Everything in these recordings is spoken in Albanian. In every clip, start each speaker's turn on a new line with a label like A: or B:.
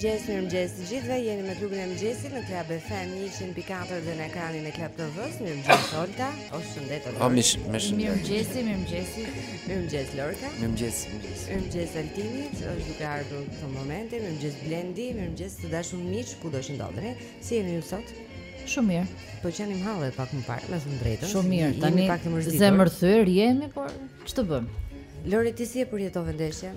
A: mëngjes,
B: mirë mëngjes të gjithëve. Jeni me klubin e mëngjesit në Club FM 104 dhe 4 dhe në ekranin e Club TV-s. Mirë mëngjes Olta. O shëndet
C: Lori. Mirë mëngjes,
D: mirë mëngjes.
B: Mirëmëngjes Lorka.
C: Mirëmëngjes, mirëmëngjes.
B: Mirëmëngjes Altinit, është duke ardhur në këto momente. Mirëmëngjes Blendi, mirëmëngjes të dashur miq, kudo që ndodheni? Si jeni ju sot?
D: Shumë mirë.
B: Po qenim halle pak më parë, më shumë drejtën.
D: Shumë mirë. Tani
B: pak të mërzitur.
D: Zemërthyer jemi, por ç'të bëjmë?
B: Lori ti si e përjetove ndeshjen?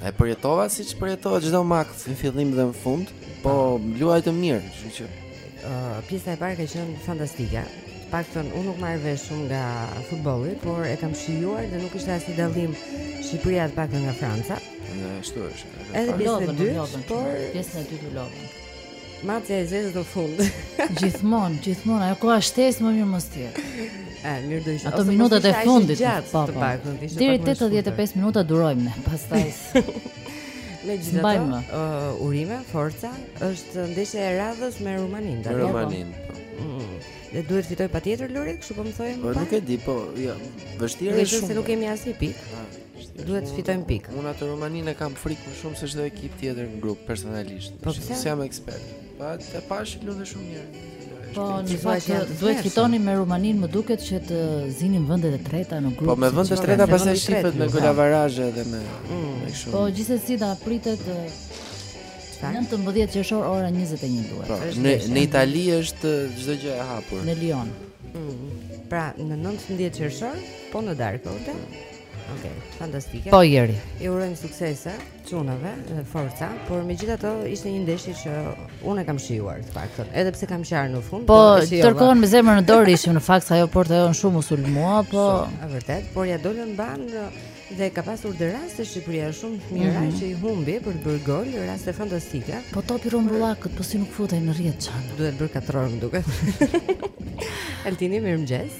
C: E përjetova siç përjetohet çdo maç në fillim dhe në fund, po luajtën mirë, kështu që ë
B: uh, pjesa e parë ka qenë fantastike. Paktën unë nuk marr vesh shumë nga futbolli, por e kam shijuar dhe nuk kishte asnjë dallim Shqipëria të paktën nga Franca.
C: Ashtu është.
B: Edhe pjesa e dytë, por
D: pjesa e dytë u lodhën.
B: Macja e zezë në fund.
D: gjithmonë, gjithmonë, ajo koha shtesë më mirë mos të
B: jetë. Ë, mirë do ishte.
D: Ato minutat e fundit. Po, po. Deri 85 minuta durojmë ne, pastaj.
B: Megjithatë, uh, urime, forca, është ndeshja e radhës me Rumaninë. Me
C: Rumaninë. Po.
B: Mm. Dhe duhet fitoj patjetër Lori, kështu po më thonë
C: Po nuk e di, po, jo, vështirë është shumë Vështirë
B: se nuk kemi asnjë pikë Duhet të fitojmë pikë.
C: Unë atë Rumaninë e kam frikë më shumë se çdo ekip tjetër në grup personalisht.
B: Po pse?
C: Se jam ekspert. Pa po, të pash lunë shumë mirë.
D: Po, në fakt duhet
B: të
D: fitonim me Rumaninë, më duket që të zinim vendet e treta në grup.
C: Po me vendet
D: e
C: treta pastaj shifet me golavarazhe edhe me
B: mm.
C: kështu.
D: Po gjithsesi do pritet 19 qershor ora 21 duhet.
C: Po, në në Itali është çdo gjë e hapur.
D: Në Lyon.
B: Mm. Pra, në 19 qershor po në darkë, okay? Okej, okay, fantastike.
D: Po Jeri.
B: I urojmë suksese çunave dhe forca, por megjithatë ishte një ndeshje që unë e kam shijuar të paktën, edhe pse kam qarë në fund.
D: Po,
B: po tërë
D: kohën me zemër në dorë ishim në fakt se ajo porta jonë shumë u sulmua, po
B: e vërtet, por ia dolën mbanë dhe ka pasur dhe raste Shqipëria shumë të mira
D: mm -hmm.
B: që i humbi për të bërë gol, raste fantastike.
D: Po topi rrumbullakët, po si nuk futej në rrjetë ça.
B: Duhet bërë katrror, më duket. Altini, mirëmëngjes.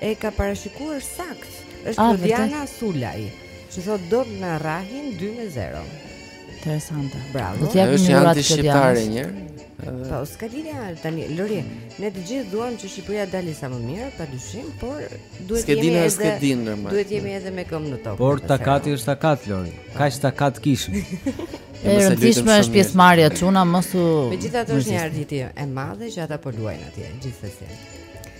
B: E
E: ka parashikuar saktë. Është Klodiana Sulaj, që thotë do të na rrahin 2 me 0.
D: Interesante.
E: Bravo.
D: Do të
C: japim
D: një rat
C: të
D: tjerë.
C: një.
E: Po, s'ka lidhje tani, Lori. Ne të gjithë duam që Shqipëria të dalë sa më mirë, padyshim, por duhet
C: të
E: jemi edhe
C: skedin,
E: duhet të jemi edhe me këmbë në tokë.
F: Por takati është takat, Lori. Kaq takat kishim.
D: E rëndësishme është pjesëmarrja çuna, mos u
E: Megjithatë është një arritje e madhe që ata po luajnë atje gjithsesi.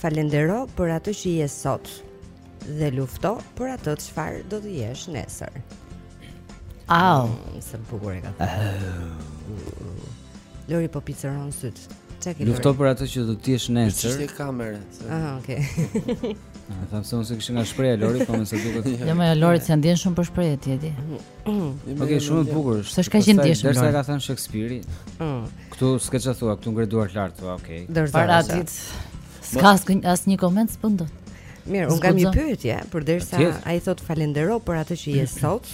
B: Falendero për atë që je sot dhe lufto për atë çfarë do të jesh nesër.
D: Au,
B: mm, sa bukur e ka thënë. Lori po piceron sytë. Çka ke?
F: Lufto për atë që do të jesh nesër.
C: Ishte kamerë.
B: Ah, okay.
F: Ah, e thamë se unë se kështë nga shpreja Lori, po më se duke të...
D: Ja, jo, me Lori të janë ndjen shumë për shprehja tjeti.
F: Ok, shumë e bukur. Diçka
D: që e ndjen
F: shumë,
D: Lori.
F: Derisa
D: e
F: ka thënë Shakespeare-i.
B: Mm.
F: Këtu s'ke ç'thua, këtu ngre duart lart, thua, okej.
B: Okay.
D: Para dite, s'ka asnjë koment s'para do.
B: Mirë, unë kam një pyetje, përderisa ai thotë falendero për atë që je sot,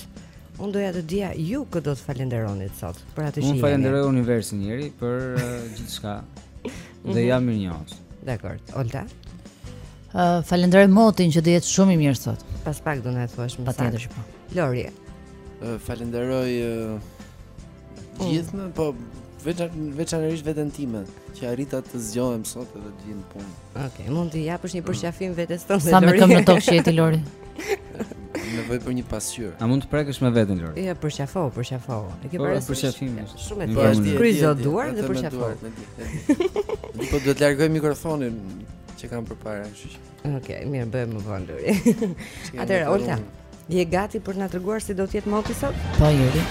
B: unë doja të dija ju kë do të falenderonit sot, për atë që jeni.
F: Unë falenderoj universin Jeri për uh, gjithçka
B: mhm.
F: dhe jam mirënjohës.
B: Dakord, Olta?
D: Uh, falenderoj motin që do jetë shumë i mirë sot.
B: Pas pak do na e thuash më saktë.
D: Patjetër që po.
B: Lori?
C: Uh, falenderoj... Uh... Po. Gjithë, po veçanërisht veten time, që arrita të zgjohem sot edhe të vij në punë.
B: Okej, okay, mund të japësh një përqafim vetes tënde.
D: Sa më këmbë në tokë që është Lori.
C: Nevojë për një pasqyrë.
F: A mund të prekësh më veten Lori?
B: Ja, përqafo, përqafo. E ke
F: po,
B: parë
F: përqafim.
B: Shumë e thjeshtë. Kryqëzo
C: duart
B: dhe përqafo.
C: Nuk po duhet të largoj mikrofonin që kam përpara, kështu që.
B: Okej, okay, mirë e bëjmë më vonë Lori. Atëherë Olta, je gati për të na treguar si do të jetë moti sot?
D: Po, Jeri.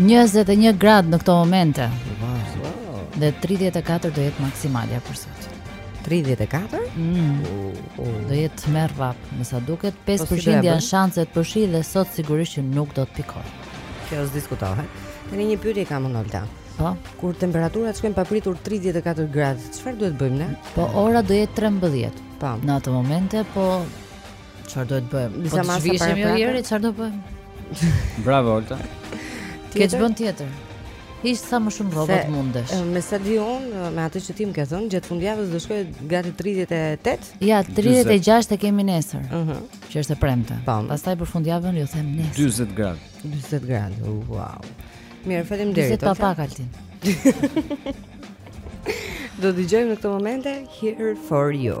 D: Njëzet e një gradë në këto momente
B: wow.
D: Dhe 34 do jetë maksimalja për sot
B: 34?
D: Mm.
B: Oh, oh.
D: Do jetë tmerr vapë Me sa duket 5%
B: po si
D: janë shanset për shi Dhe sot sigurisht që nuk do të pikojë
B: Kjo s'diskutohet Një pyetje kam unë
D: Po.
B: Kur temperaturat shkojnë papritur 34 gradë, çfarë duhet bëjmë ne?
D: Po ora do jetë 13.
B: Po.
D: Në ato momente po çfarë duhet bëjmë?
B: Disa
D: po
B: masa paraprake.
D: Jeri, çfarë do bëjmë?
F: Bravo Olta.
D: S'ke ç'bën tjetër. Hiq sa më shumë rroba të mundesh.
B: Me sa di unë, me atë që ti më ke thënë, gjatë fundjavës do shkojë gati 38.
D: Ja, 36 e kemi nesër.
B: Ëh. Uh -huh.
D: Që është e premte.
B: Po.
D: Pastaj për fundjavën jua them nesër.
F: 40 gradë.
B: 40 gradë. Wow. Mirë, faleminderit.
D: 40
B: pa
D: pak Altin.
B: Do të dëgjojmë në këto momente Here for You.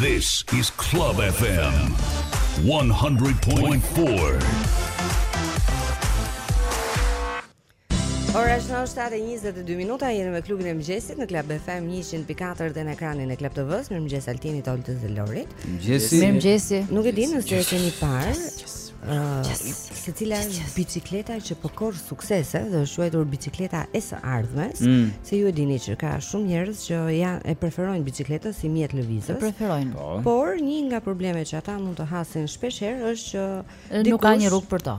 G: This is Club FM 100.4.
B: Ora shënon 7:22 minuta, jeni me klubin e mëngjesit në Club FM 100.4 dhe në ekranin e Club TV-s, mirëmëngjes Altinit, Oltës dhe Lorit.
F: Mëngjesi.
D: Mëngjesi.
B: Nuk e di nëse e keni parë. Uh, se cila është bicikleta që po korr suksese dhe është quajtur bicikleta e së ardhmes,
F: mm.
B: se ju e dini që ka shumë njerëz që ja e preferojnë bicikletën si mjet
D: lëvizës.
B: E
D: preferojnë.
F: Po.
B: Por një nga problemet që ata mund të hasin shpesh herë është që dikush,
D: nuk ka një rrugë për to.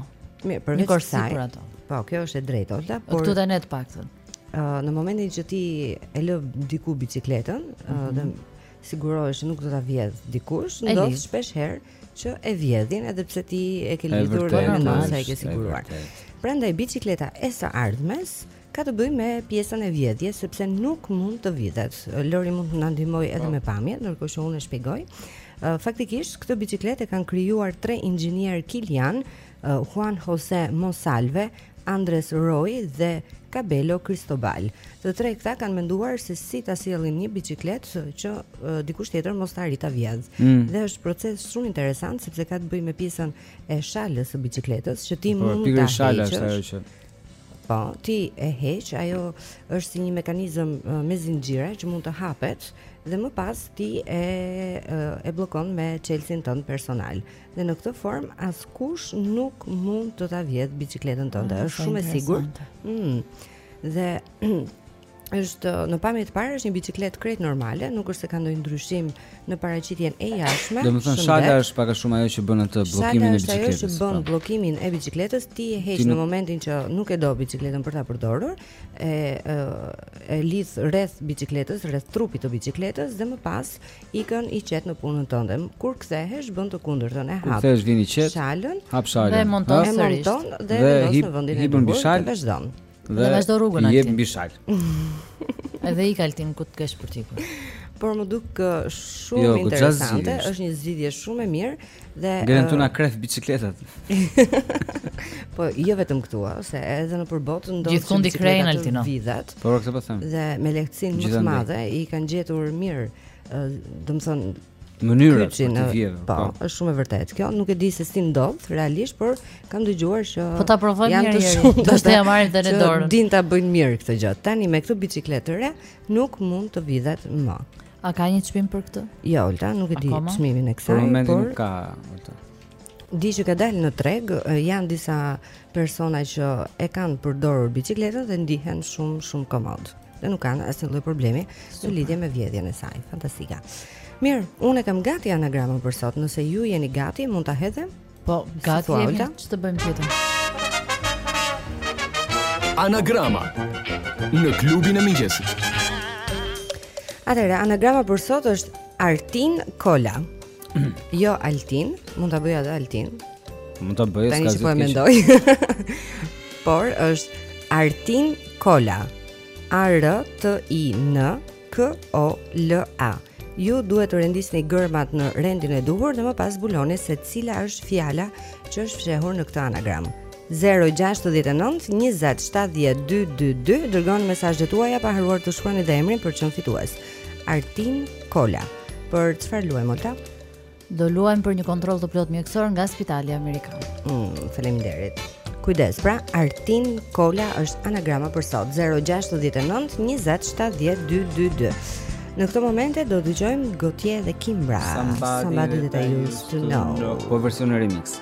B: Mirë,
D: për
B: një
D: korsi për ato.
B: Po, kjo është e drejtë, Olta, por
D: këtu tani të paktën.
B: Uh, në momentin që ti e lë diku bicikletën, mm -hmm. uh, dhe sigurohesh nuk do ta vjedh dikush, ndodh shpesh herë që e vjedhin edhe pse ti e ke lidhur dhe mendon se e ke siguruar. Prandaj bicikleta e së ardhmes ka të bëjë me pjesën e vjedhjes sepse nuk mund të vidhet. Lori mund të na ndihmojë edhe po. me pamje, ndërkohë që unë e shpjegoj. Faktikisht këtë bicikletë e kanë krijuar tre inxhinierë kilianë Juan Jose Monsalve, Andres Roy dhe Cabello Cristobal. Të tre këta kanë menduar se si ta sjellin një biçikletë që dikush tjetër mos të arrijë ta vjedhë.
F: Mm.
B: Dhe është proces shumë interesant sepse ka të bëjë me pjesën e shalës së biçikletës që ti
F: po,
B: mund ta
F: heqësh. Shala është ajo që
B: Po, ti e heq, ajo është si një mekanizëm me zinxhira që mund të hapet dhe më pas ti e e bllokon me çelësin tënd personal. Dhe në këtë formë askush nuk mund të ta vjedhë biçikletën tënde,
D: ah,
B: është shumë e sigurt. Mm. Dhe është në pamje të parë është një biçikletë krejt normale, nuk është se ka ndonjë ndryshim në paraqitjen e jashtme.
F: Domethënë shala është pak a shumë ajo që bën atë bllokimin e biçikletës.
B: Shala është ajo që bën
F: po.
B: bllokimin e biçikletës, ti e heq në momentin që nuk e do biçikletën për ta përdorur, e e lidh rreth biçikletës, rreth trupit të biçikletës dhe më pas ikën i qetë në punën tënde. Kur kthehesh bën të kundërtën e hap.
F: Kur
B: kthehesh
F: vjen i qetë.
B: Shalën.
F: Hap shalën.
D: Dhe
B: e monton sërish.
F: Dhe
B: e
F: vendos
B: në vendin e duhur. Dhe vazhdon.
D: Dhe vazhdo rrugën
F: aty.
D: Hip
F: mbi shalë.
D: Edhe ik Altin ku të kesh për t'ikur.
B: Por më duket shumë
F: jo,
B: interesante,
F: është
B: një zgjidhje shumë e mirë, Dhe
F: Gjen tu na kreth biçikletat.
B: po jo vetëm këtu, se edhe nëpër botë ndodh
D: gjithkund i krejnë Altino.
B: Vidhen.
F: Po këtë po them.
B: Dhe me lehtësinë më të madhe i kanë gjetur mirë, do të thotë
F: mënyrën e
B: vjedhjes.
F: Po,
B: po, është shumë e vërtetë. Kjo nuk e di se si ndodh realisht, por kam dëgjuar që
D: Po ta provojmë një
B: herë.
D: Do t'ia marrim
B: edhe
D: dorën.
B: Dinë ta bëjnë mirë këtë gjë. Tani me këtë biçikletë të re nuk mund të vidhet më.
D: A ka një çmim për këtë?
B: Jo, Olta, nuk e di çmimin e kësaj,
F: por
B: por
F: nuk ka, Olta.
B: Di që ka dalë në treg, janë disa persona që e kanë përdorur biçikletën dhe ndihen shumë shumë komodë. Dhe nuk kanë asnjë lloj problemi në lidhje me vjedhjen e saj. Fantastike. Mirë, unë e kam gati anagramën për sot. Nëse ju jeni gati, mund ta hedhim.
D: Po, gati jemi, ç'të bëjmë tjetër?
H: Anagrama në klubin e mëngjesit.
B: Atëherë, anagrama për sot është Artin Kola. jo Altin, mund ta bëja edhe Altin.
F: Mund ta
B: bëjë
F: s'ka
B: zgjidhje. Po e mendoj. Por është Artin Kola. A R T I N K O L A. Ju duhet të rendisni gërmat në rendin e duhur dhe më pas zbuloni se cila është fjala që është fshehur në këtë anagram. 069 20 70 222 dërgoni mesazhet tuaja pa harruar të shkruani dhe emrin për të qenë fitues. Artin Kola. Për çfarë luajmë ata?
D: Do luajmë për një kontroll të plotë mjekësor nga Spitali Amerikan.
B: Mm, faleminderit. Kujdes, pra Artin Kola është anagrama për sot 069 20 70 222. Në këto momente do dëgjojmë Gotye dhe Kimbra. Somebody that I used to know.
F: Po version remix.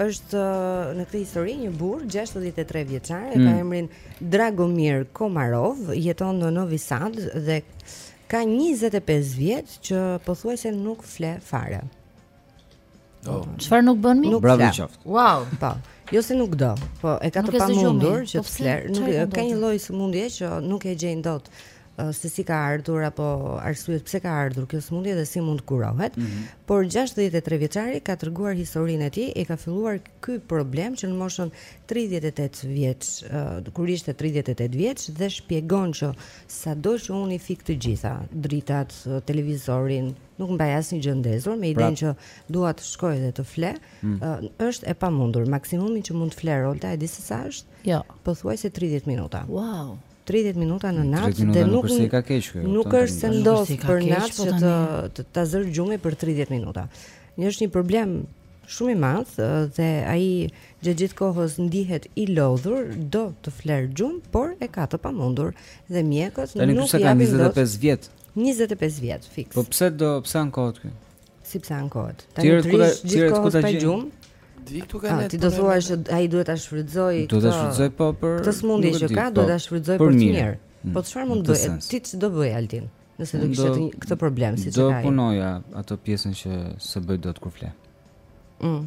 B: është uh, në këtë histori një burrë 63 vjeçar, mm. e ka emrin Dragomir Komarov, jeton në Novi Sad dhe ka 25 vjet që pothuajse nuk fle fare.
C: Oh.
D: Çfarë nuk bën mi?
B: Nuk
F: Bravo qoftë.
D: Wow,
B: po. Jo se nuk do, po e ka
D: nuk
B: të pamundur që
D: po
B: të flerë, nuk
D: ka
B: një lloj sëmundje që nuk e gjejnë dot se si ka ardhur apo arsyet pse ka ardhur kjo sëmundje dhe si mund të kurohet. Mm -hmm. Por 63 vjeçari ka treguar historinë e tij, i ka filluar ky problem që në moshën 38 vjeç, uh, kur ishte 38 vjeç dhe shpjegon që sado që unë i fik të gjitha, dritat, televizorin, nuk mbaj asnjë gjë ndezur, me idenë pra- që dua të shkoj dhe të fle, mm. uh, është e pamundur. Maksimumi që mund të flerë Olta e di se sa është?
D: Jo.
B: Pothuajse 30 minuta.
D: Wow.
B: 30 minuta në natë dhe
F: nuk është se ka keq kjo.
B: Nuk është se ndodh për natë
D: po
B: që të ta zërë gjumi për 30 minuta. Një është një problem shumë i madh dhe ai gjatë gjithë kohës ndihet i lodhur, do të flerë gjumë, por e ka të pamundur dhe mjekët nuk i japin dot.
F: Tani 25 vjet.
B: 25 vjet fiks.
F: Po pse do pse ankohet këtu?
B: Si pse ankohet? Tani
F: të
B: rrish gjithë kohës pa gjumë.
C: Dvi këtu kanë.
B: Ti do thua se ai duhet ta shfrytëzojë.
F: Do ta shfrytëzojë po për.
B: Këtë
F: sëmundje
B: që ka, duhet ta po,
F: shfrytëzojë
B: për të
F: mirë. Mm,
B: po çfarë mund të
F: bëjë?
B: Ti ç'do bëje Altin? Nëse do kishe këtë problem siç e ka. Do
F: punoja atë pjesën që s'e bëj dot kur fle.
B: Mm.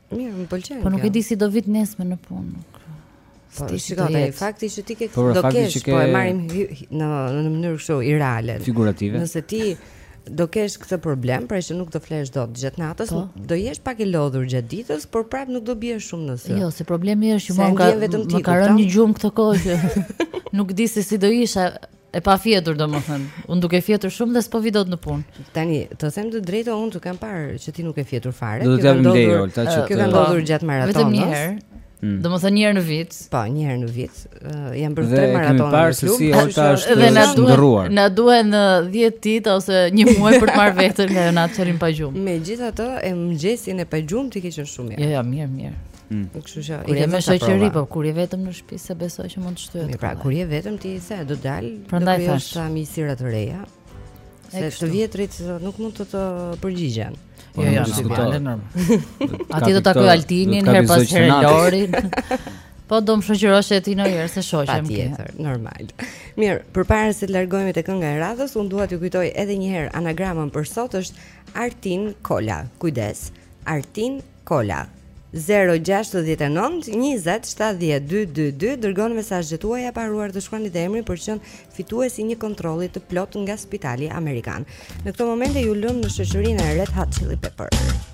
B: Mirë, më pëlqen.
D: Po nuk e di si do vij nesër në punë.
B: Po
D: shikoj
B: tani fakti që ti ke
F: po,
B: do kesh, po e marrim në në mënyrë kështu irreale.
F: Figurative.
B: Nëse ti do kesh këtë problem, pra që nuk do flesh dot gjatë natës,
D: po.
B: do jesh pak i lodhur gjatë ditës, por prapë nuk do biesh shumë në sy.
D: Jo, se problemi është që më ka më ka rënë një gjumë këtë kohë që nuk di se si do isha E pafjetur domethënë, unë duke fjetur shumë dhe s'po vi dot në punë.
B: Tani, të them të drejtë, unë të kam parë që ti nuk ke fjetur fare.
F: Do të jam
B: ndej,
F: Olta, që
B: kjo ka ndodhur gjatë maratonës.
D: Vetëm një herë.
F: Mm.
D: Domethënë një herë në vit
B: Po, një herë në vit uh, Janë bërë tre maratona në klub
F: Dhe
B: kemi
F: parë
B: se
F: si
D: Olta është
F: në
D: ndërruar Na duhen dhjetë ditë ose një muaj për të marrë veten nga ajo natë që rrimë pa gjumë
B: Megjithatë mëngjesin e pagjumë ti ke qenë shumë mirë
D: Jo, jo, mirë, mirë Mm.
B: Kështu që i kemi
D: shoqëri, po kur je vetëm në shtëpi s'e besoj që mund të shtyhet.
B: Pra, kur je vetëm ti s'do dalë,
D: prandaj thashë
B: ca miqësira të reja. Se të vjetrit nuk mund të të përgjigjen.
F: Po,
D: jo, jo,
F: nuk
D: do të
F: normal.
D: Aty do takoj Altinin
F: herë
D: pas
F: here
D: Lorin. Po do më shoqërosh dhe ti ndonjëherë se shoqen time.
B: Patjetër, normal. Mirë, përpara se të largohemi te kënga e radhës, unë dua t'ju kujtoj edhe një herë anagramën për sot është Artin Kola. Kujdes. Artin Kola 069 20 70 222 dërgoni mesazhet tuaja pa harruar të shkruani dhe emrin për të qenë fitues i një kontrolli të plotë nga Spitali Amerikan. Në këto momente ju lëmë në shoqërinë e Red Hot Chili
I: Peppers.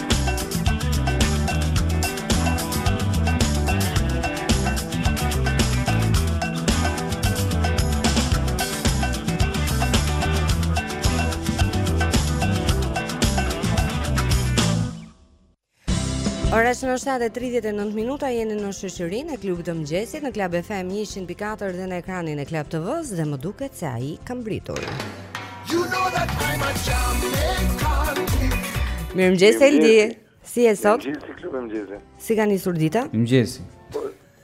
B: Ora shënon 7:39 minuta jeni në shoqërinë e klubit të mëngjesit në Club FM 104 dhe në ekranin e Club TV-s dhe më duket se ai ka
J: mbërritur.
B: Mirëmëngjes, Eldi Si je sot?
K: Mirëmëngjes, mëngjes
B: Si ka nisur dita?
F: Mirëmëngjes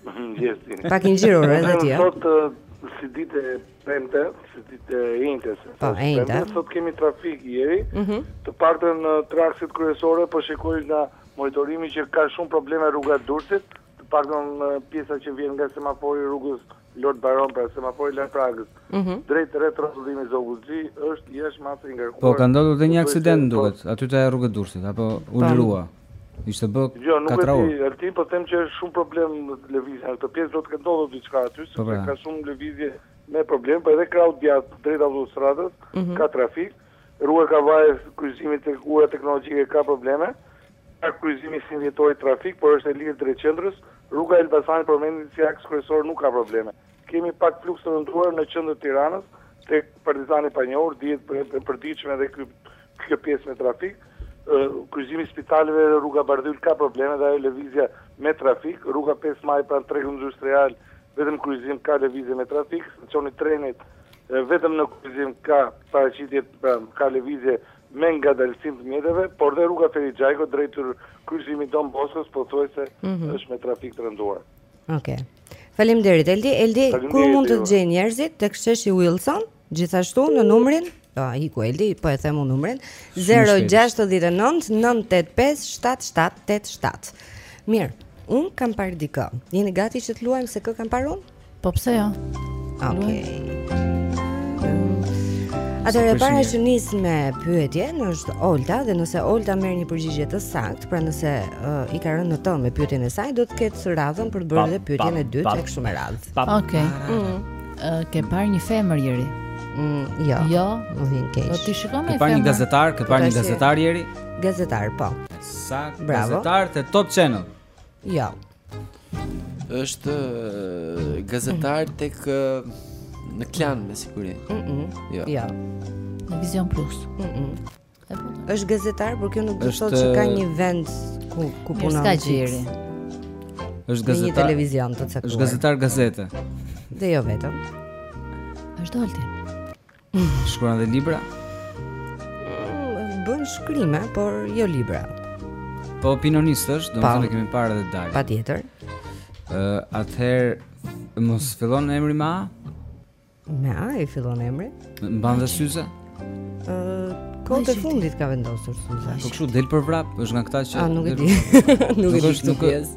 K: Mirëmëngjes
B: Pak i ngjirur edhe ti Mirë
K: më sot si ditë e premte Si ditë e enjte
B: Po, e enjte
K: Sot kemi trafik Ieri
B: mhm.
K: Të paktën në akset kryesore Po shikoj nga monitorimi që ka shumë probleme rruga Durrësit Të paktën pjesa që vjen nga semafori i rrugës Lord Bajron pra semafori i Laprakës,
F: mhm.
K: drejt rrethrrotullimit Zogu i Zi është jashtë mase i ngarkuar.
F: Po ka ndodhur dhe një aksident
K: po-
F: duket, aty te rruga e Durrësit apo u lirua. Ishte bë
K: jo, nuk e di, Altin po them që është shumë problem lëvizja. Në këtë pjesë do të ketë ndodhur diçka aty, sepse po
F: pra.
K: ka shumë lëvizje me problem, po edhe krahu i djathtë drejt autostradës
F: mhm.
K: ka trafik. Rruga e Kavajës kryqëzimi tek ura teknologjike ka probleme. Ka kryqëzimi 21 Dhjetori trafik, por është e lirë drejt qendrës, rruga e Elbasanit për momentin si aks kryesor nuk ka probleme. Kemi pak fluks të rënduar në qendër të Tiranës, tek Partizani i Panjohur, dihet e përditshme edhe ky kjo pjesë me trafik, kryqëzimi i spitaleve edhe rruga Bardhyl ka probleme dhe ajo lëvizja me trafik, rruga pesë Maj pranë tregut industrial vetëm në kryqëzim ka lëvizje me trafik, stacioni i trenit vetëm në kryqëzim ka paraqitje, pra ka lëvizje me ngadalësim të mjeteve, por dhe rruga Ferit Xhajko drejt kryqëzimit Don Boskos pothuajse
B: mhm.
K: është me trafik të rënduar.
B: Okej. Okay. Faleminderit Eldi. Eldi, ku mund të
K: të
B: gjejnë njerëzit tek sheshi Wilson, gjithashtu në numrin Po, i ku Eldi, po e them unë numrin 069 985 7787. Mirë, unë kam parë dikë. Jeni gati që të luajmë se kë kam parë unë?
D: Po pse jo?
B: Okej. Atëherë e para që nis me pyetjen është Olta dhe nëse Olta merr një përgjigje të saktë, pra nëse uh, i ka rënë në të me pyetjen e saj, do të ketë radhën për të bërë edhe pyetjen e dytë e kështu me radhë.
D: Okej. Okay.
B: Mm.
D: Uh, ke parë një femër Jeri?
B: Mm, jo.
D: Jo,
B: më vjen keq.
D: Po ti shikon me femër?
F: Ke parë një gazetar, ke parë një gazetar Jeri?
B: Gazetar, po. Saktë,
F: gazetar te Top Channel.
B: Jo.
C: Është gazetar tek në Klan me siguri.
B: Mm -mm.
C: Jo.
B: Jo.
D: Në Vizion Plus.
B: Mm -mm. Është gazetar, por kjo nuk do të thotë se ka një vend ku ku punon.
D: Ska gjeri.
F: Është gazetar.
B: Në një televizion të caktuar.
F: Është gazetar gazete.
B: Dhe jo vetëm.
D: Është Dolti.
F: Shkruan dhe libra?
B: Mm, bën shkrime, por jo libra.
F: Po opinionist është, do e kemi parë edhe dalë.
B: Patjetër.
F: Ë, uh, atëherë mos fillon emri me A?
B: Me A i fillon emri?
F: Mban dhe syze?
B: Ë, uh, kohët e fundit ka vendosur syze.
F: Po kështu del për vrap, është nga këta që
B: A nuk e di. Nuk e di.
F: Nuk e
D: di.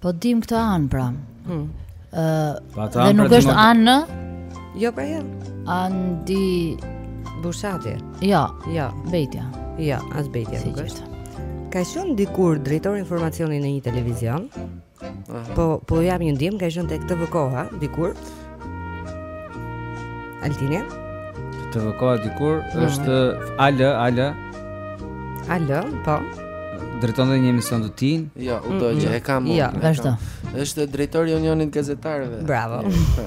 F: Po
D: dim këtë An pra.
B: Hmm.
D: Ë,
F: pra,
D: dhe
F: pra nuk
D: është An?
B: Jo, pra jo.
D: Andi
B: Bushati.
D: Jo,
B: jo,
D: Bejtja.
B: Jo, as
D: Bejtja
B: nuk është. Ka qenë dikur drejtor informacioni në një televizion. Po po jap një ndihmë, ka qenë tek TV Koha dikur. Altini?
F: TV Koha dikur,
B: mm -hmm.
F: është AL, AL.
B: AL, po.
F: Drejton dhe një emision të tij?
C: Jo, u duk që e kam.
B: Jo,
D: vazhdo.
C: Është drejtori i Unionit Gazetarëve.
B: Bravo.
C: Po.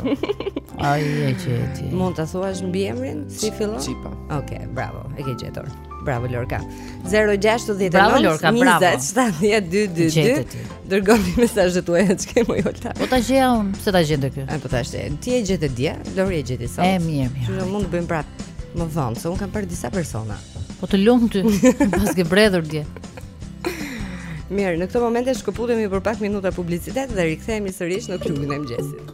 D: Ai e gjeti.
B: Mund ta thuash mbiemrin si fillon?
C: Çipa.
B: Okej, okay, bravo. E ke gjetur. Bravo Lorka. 069 20
D: 70 222.
B: Dërgoni mesazhet tuaja çkemi Olta.
D: Po ta gjeja unë, pse ta gjente ky?
B: Ai po tashti ti e gjete dje, Lori e gjeti sot.
D: E mirë, mirë.
B: Ju mund të bëjmë prap më vonë, se unë kam parë disa persona.
D: Po të lum ty, paske bredhur dje.
B: Mirë, në këto momente shkëputemi për pak minuta publicitet dhe rikthehemi sërish në klubin e mëngjesit.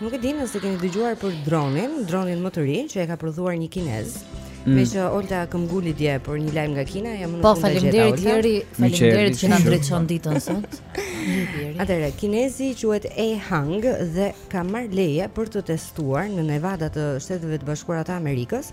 B: Nuk e di nëse keni dëgjuar për dronin, dronin më të ri që e ka prodhuar një kinez.
F: Mm.
B: Meqë Olta këmbënguli dje për një lajm nga Kina, jam në
D: po,
B: fund të gjitha.
D: Po,
B: faleminderit
D: Jeri, faleminderit që na ndriçon ditën sot.
B: Atëherë, kinezi quhet E Hang dhe ka marrë leje për të testuar në Nevada të Shteteve të Bashkuara të Amerikës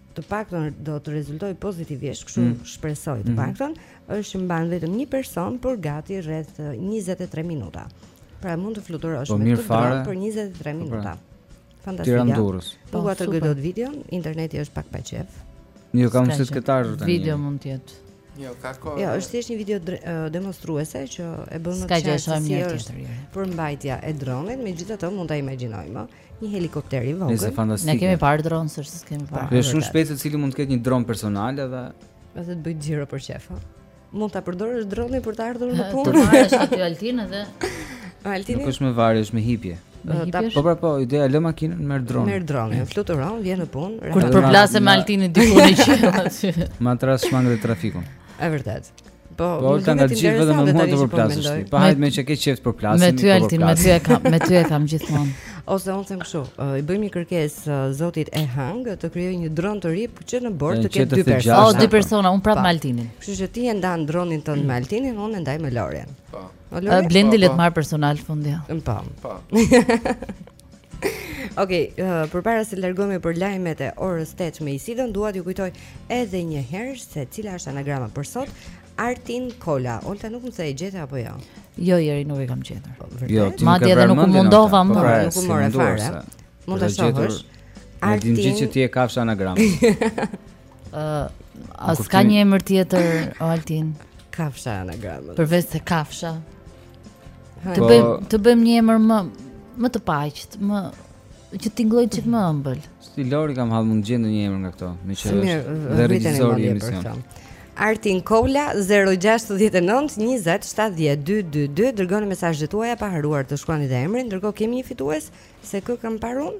B: të paktën do të rezultojë pozitivisht, kështu
F: mm.
B: shpresoj të
F: mhm.
B: paktën, është që mban vetëm një person për gati rreth 23 minuta. Pra mund të fluturosh
F: po,
B: me këtë
F: fare,
B: për 23
F: po, pra.
B: minuta. Fantastike.
F: Tiranë
B: Durrës.
D: Po, s'po
B: ua tregoj dot videon, interneti është pak pa qejf.
F: Një jo, kam
D: si
F: të
D: këtar
F: zhërë të një.
D: Video mund të jetë.
C: Jo, ka ko...
B: Jo, është thjesht një video demonstruese që e bën më të qartë si është përmbajtja e dronit, megjithatë mund ta imagjinojmë. Një helikopter i vogël.
F: Është fantastike.
D: Ne kemi parë dron, s'është se kemi parë.
F: Është shumë shpejt secili mund të ketë një dron personal edhe
B: edhe të bëjë xhiro për qejf. Mund ta përdorësh dronin për të ardhur në punë.
D: Të marrësh aty Altin edhe.
B: Altin.
F: Nuk është me varë, është me hipje. Po pra po, ideja lë makinën, merr dronin.
B: Merr dronin, fluturon, vjen në punë.
D: Kur të përplasesh me Altinin diku në qytet.
F: Pastaj shmang trafikun.
B: Është vërtet. Po,
F: po Olta nga
B: të
F: gjithë vetëm me
B: mua
F: të
B: po
F: përplasësh ti. Pa hajt meqë ke qejf të përplasesh.
D: Me ty po Altin, me ty e kam, me ty e kam gjithmonë.
B: Ose unë them kështu, i bëjmë një kërkesë zotit e Hang të krijojë një dron të ri që në bord të ketë dy persona.
D: Oh, dy persona, unë prap me Altinin.
B: Kështu që ti e ndan dronin tënd me Altinin, unë e ndaj me Loren.
C: Po.
D: Blendi le
C: ta
D: marrë personal fundi.
B: Po.
C: Po.
B: Ok, okay, uh, përpara se largohemi për lajmet e orës 8 me Isidën, dua t'ju kujtoj edhe një herë se cila është anagrama për sot, Artin Kola. Olta nuk më the e gjete apo jo?
D: Jo, Jeri nuk e kam gjetur.
B: Po,
F: jo, ti nuk e
D: edhe nuk u mundova më,
F: po, pra,
B: nuk u
F: mora
B: fare. Mund ta shohësh.
F: Artin Kola. që ti e kafsh anagramë.
D: Ë, as ka një emër tjetër, Altin.
B: Kafsha anagramën.
D: Përveç se kafsha. Të
F: po-
D: bëjmë të bëjmë një emër më më të paqt, më që të tingëllojë çik më ëmbël.
F: Se Lori kam hall mund të gjejë një emër nga këto,
B: meqë
F: është dhe regjisori i emisionit.
B: Artin Kola 0692070222 dërgoni mesazhet tuaja pa harruar të shkruani dhe emrin, ndërkohë kemi një fitues se këtë kam parë unë.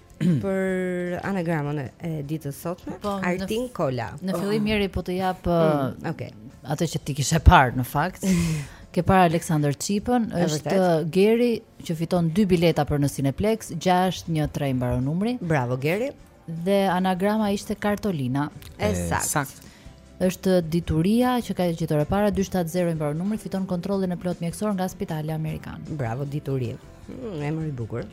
B: për anagramën e ditës sotme,
D: po,
B: Artin
D: në,
B: Kola.
D: Në fillim Jeri po të jap
B: mm,
D: uh,
B: okay.
D: atë që ti kishe parë në fakt. Ke parë Aleksandër Çipën, është Geri që fiton dy bileta për në Cineplexx, 613 mbaron numri.
B: Bravo Geri.
D: Dhe anagrama ishte Kartolina.
B: E
F: saktë.
D: Është Dituria që ka gjetur e para 270 i mbaron numri fiton kontrollin e plotë mjekësor nga Spitali Amerikan.
B: Bravo Dituri. Mm, emër i bukur.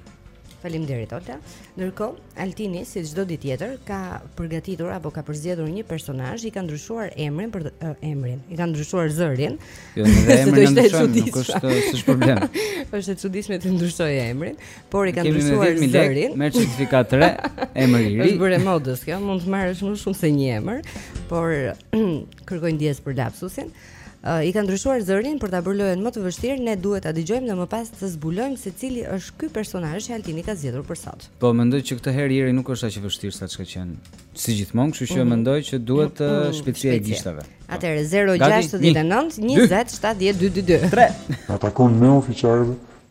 B: Faleminderit Olta. Ndërkohë, Altini si çdo ditë tjetër ka përgatitur apo ka përzgjedhur një personazh, i ka ndryshuar emrin për uh, emrin, i ka ndryshuar zërin.
F: Jo, emrin e ndryshon, nuk është është problem.
B: është e çuditshme të ndryshojë emrin. por i ka ndryshuar zërin.
F: Me certifikatë të re, emër i ri.
B: Është bërë modë kjo, mund të marrësh më shumë se një emër, por kërkoj ndjesë për lapsusin. Uh, I ka ndryshuar zërin për ta bërë lojën më të vështirë, ne duhet ta dëgjojmë dhe më pas të zbulojmë se cili është ky personazh që Altini ka zgjedhur për sot.
F: Po mendoj që këtë herë Jeri nuk është aq e vështirë sa ç'ka qenë. Si gjithmonë, kështu që
B: mm -hmm.
F: mendoj që duhet të
B: mm -hmm.
F: shpejtësia e gishtave.
B: Atëherë 069 20 70 222. 3.
L: Na takon ne ofiqarëve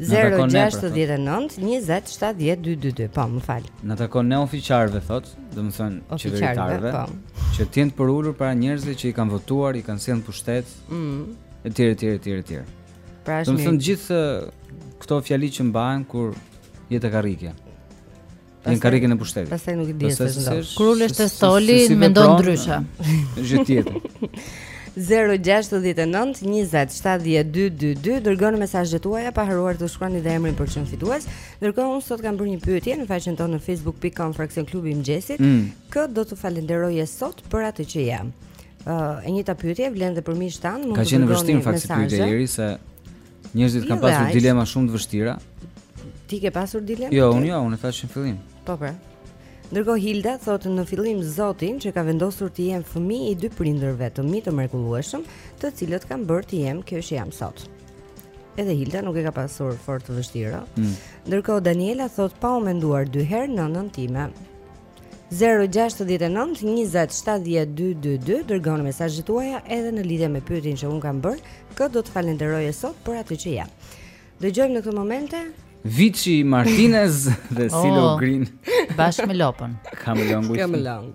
B: 069 20 70 222 Po, më fal.
F: Na takon ne ofiqarëve, thotë, domethënë qeveritarëve
B: po.
F: Që të jenë të përullur para njerëzve që i kanë votuar I kanë sjellë në pushtet
B: mm.
F: E tjere, tjere, tjere,
B: tjere pra
F: Domethënë gjithë këto fjali që mbahen Kur je te
B: karrigia
F: Në karrigen e pushtetit.
B: Pastaj nuk e di se
F: ç'do.
D: Kur ulesh te stoli, mendon ndryshe.
F: Gjë tjetër.
B: 069 20 70 222 Dërgoni mesazhet tuaja Pa harruar të shkruani dhe emrin për të qenë fitues Ndërkohë unë sot kam bërë një pyetje Në faqen tonë në facebook.com Fraksion klubi i mëngjesit
F: mm.
B: Kë do të falënderoje sot për atë që jam uh, E njëjta pyetje Vlen dhe për mi shtanë
F: Ka qenë e vështirë
B: faktikisht
F: pyetja Jeri Se Njerëzit kanë pasur dilema shumë të vështira.
B: Ti ke pasur dilema?
F: Jo, unë jo, unë thashë në fillim.
B: Po pra. Ndërkohë Hilda thotë në fillim Zotin që ka vendosur të jem fëmijë i dy prindërve të mi të mrekullueshëm, të cilët më kanë bërë të jem kjo që jam sot. Edhe Hilda nuk e ka pasur fort të vështirë.
F: Mm.
B: Ndërkohë Daniela thotë pa u menduar dy herë nënën time. 069 20 70 222 Dërgoni mesazhet tuaja edhe në lidhje me pyetjen që unë kam bërë Kë do të falënderoje sot për atë që jam Dëgjojmë në këto momente
F: Vicci Martinez dhe
D: oh, CeeLo
F: Green
D: Bashkë me lopën
M: Come Along Come Along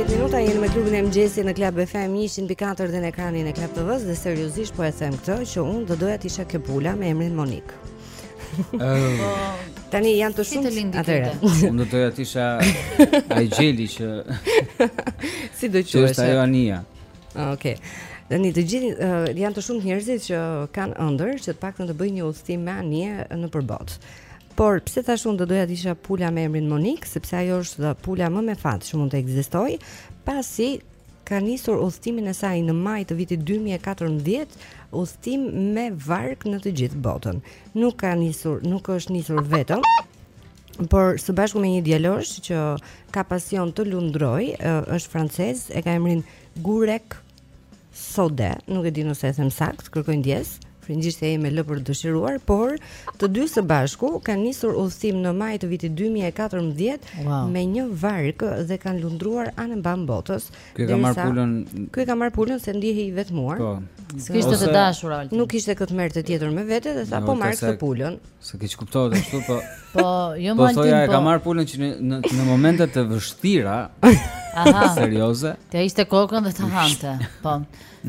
B: 10 minuta jemi me klubin e mëngjesit në Club FM 104 dhe në ekranin e Club TV-së dhe seriozisht po e them këtë që unë do doja të isha kjo pula me emrin Monik. Oh. Tani janë të
D: shumtë të
B: atëre.
F: Unë do doja të isha ai gjeli që
B: si do
F: të thoshe.
B: Është
F: ajo anija.
B: Ah, okej. Tani të gjithë uh, janë të shumtë njerëzit që kanë ëndërr që të paktën të bëjë një udhëtim me anije nëpër botë. Por pse thashë unë do doja të isha pula me emrin Monik, sepse ajo është pula më me fat që mund të ekzistojë, pasi ka nisur udhëtimin e saj në maj të vitit 2014, udhëtim me varkë në të gjithë botën. Nuk ka nisur, nuk është nisur vetëm, por së bashku me një djalosh që ka pasion të lundrojë, është francez, e ka emrin Gurek Sode, nuk e di nëse e them saktë, kërkoj ndjesë. Frëngjishtja ime lë për të dëshiruar, por të dy së bashku kanë nisur udhëtimin në maj të vitit 2014
D: wow.
B: me një varkë dhe kanë lundruar anembanë botës.
F: Ky ka
B: marrë
F: pulën.
B: Ky ka marrë pulën se ndihej i vetmuar.
F: Po.
D: S'kishte të dashur Altin.
B: Nuk kishte kë të merrte tjetër me vete dhe tha po marr këtë pulën.
F: Se keqkuptohet ashtu, po.
D: Po, jo më
F: po.
D: Po
F: thoja e ka
D: po.
F: marrë pulën që në në momente të vështira.
D: Aha.
F: Serioze?
D: T'i hiqte kokën dhe ta hante. Po.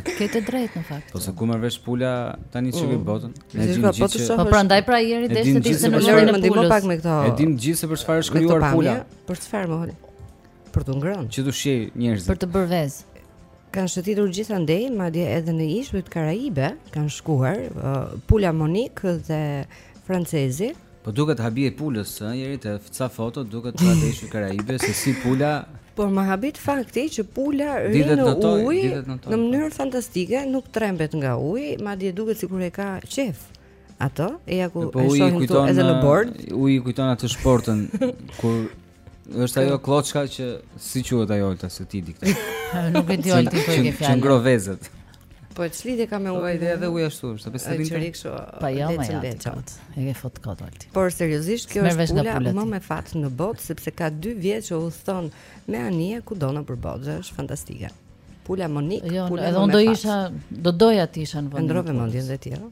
D: Ke të drejtë në fakt.
F: Po se ku merr vesh pula tani që vi
B: mm.
F: botën.
B: Ne e dimë po gjithë.
D: Po prandaj pra
F: Jeri
D: deshte të ishte në
F: rolin
D: e pulës.
B: Më ndihmo pak me këto.
F: E dimë të gjithë se për çfarë është krijuar pula.
B: Për çfarë moj Ol? Për ta ngrënë.
F: Që të ushqejë njerëzit.
D: Për të bërë vezë.
B: Kanë shëtitur gjithandej, madje edhe në ishujt Karaibe kanë shkuar uh, pula Monik dhe francezi.
F: Po duket habia e pulës, ëh, Jeri te ca foto duket pra te ishujt Karaibe se si pula
B: Por më habit fakti që pula rri në ujë
F: në,
B: në mënyrë fantastike, nuk trembet nga uji, madje duket sikur e ka qejf. Ato, e ja ku
F: po
B: e shohim këtu edhe në bord.
F: Uji i kujton atë sportin kur Është ajo kloçka që si quhet ajo Olta se ti e di këtë.
D: Nuk e di Olta ku e ke fjalën.
F: Që ngroh vezët.
B: Po e çlidhe ka me
F: po,
B: ujë.
F: Po edhe ujë ashtu, është pesë
B: ditë.
F: Çelik
B: kështu.
D: Pa jo, më ja. E ke fut kot Olta.
B: Por seriozisht kjo është pula më me fat në botë sepse ka 2 vjet që udhëton me anije kudo nëpër botë, është fantastike. Pula Monik,
D: jo,
B: pula.
D: Edhe unë do isha, do doja të isha në vend.
B: Ndrove mendjen dhe
D: ti,
B: jo?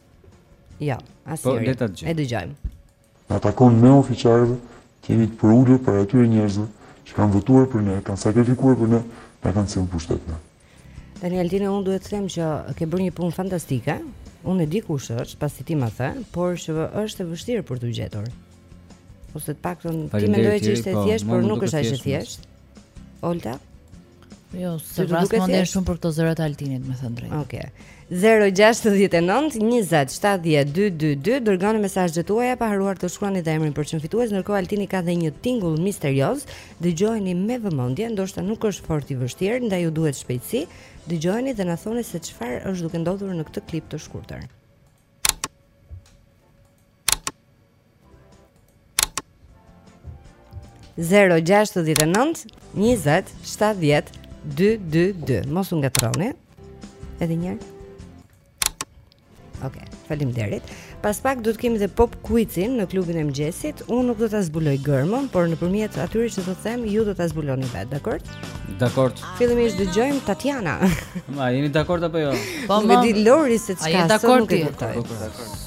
B: Jo, asnjë. Po
F: le ta dëgjojmë.
B: E dëgjojmë.
L: Na takon ne ofiqarëve të jemi të përulur para atyre njerëzve që kanë votuar për ne, kanë sakrifikuar për ne, na kanë sjellë në pushtet ne.
B: Tani Altin unë duhet të them që ke bërë një punë fantastike. Unë e di kush është, pasi ti ma the, por që është e vështirë për t'u gjetur. Ose të paktën ti mendoje që ishte
F: e
B: po,
F: thjeshtë,
B: por nuk është aq e thjeshtë. Olta?
D: Jo, s'e vras mendjen shumë për këto zërat e Altinit, me thënë drejt.
B: Okej. Okay. 069 20 70 222 dërgoni mesazhet tuaja pa harruar të shkruani dhe emrin për çdo fitues ndërkohë Altini ka dhe një tingull misterioz dëgjojeni me vëmendje ndoshta nuk është fort i vështirë ndaj ju duhet shpejtësi dëgjojeni dhe na thoni se çfarë është duke ndodhur në këtë klip të shkurtër Zero gjashtëdhjetë e nëntë Njëzet Shtatëdhjetë Dy dy dy Mos u ngatërroni Edhe një herë Ok, faleminderit Pas pak do të kemi dhe pop kuicin në klubin e mëngjesit Unë nuk do ta zbuloj gërmën Por nëpërmjet atyre që do të them Ju do ta zbuloni vetë, dakord?
F: Dakord
B: Fillimisht dëgjojmë Tatjana
F: Ma, jemi dakord apo jo?
D: Po, ma
B: Nuk e di Lori se çka
D: se
B: nuk
N: është dakord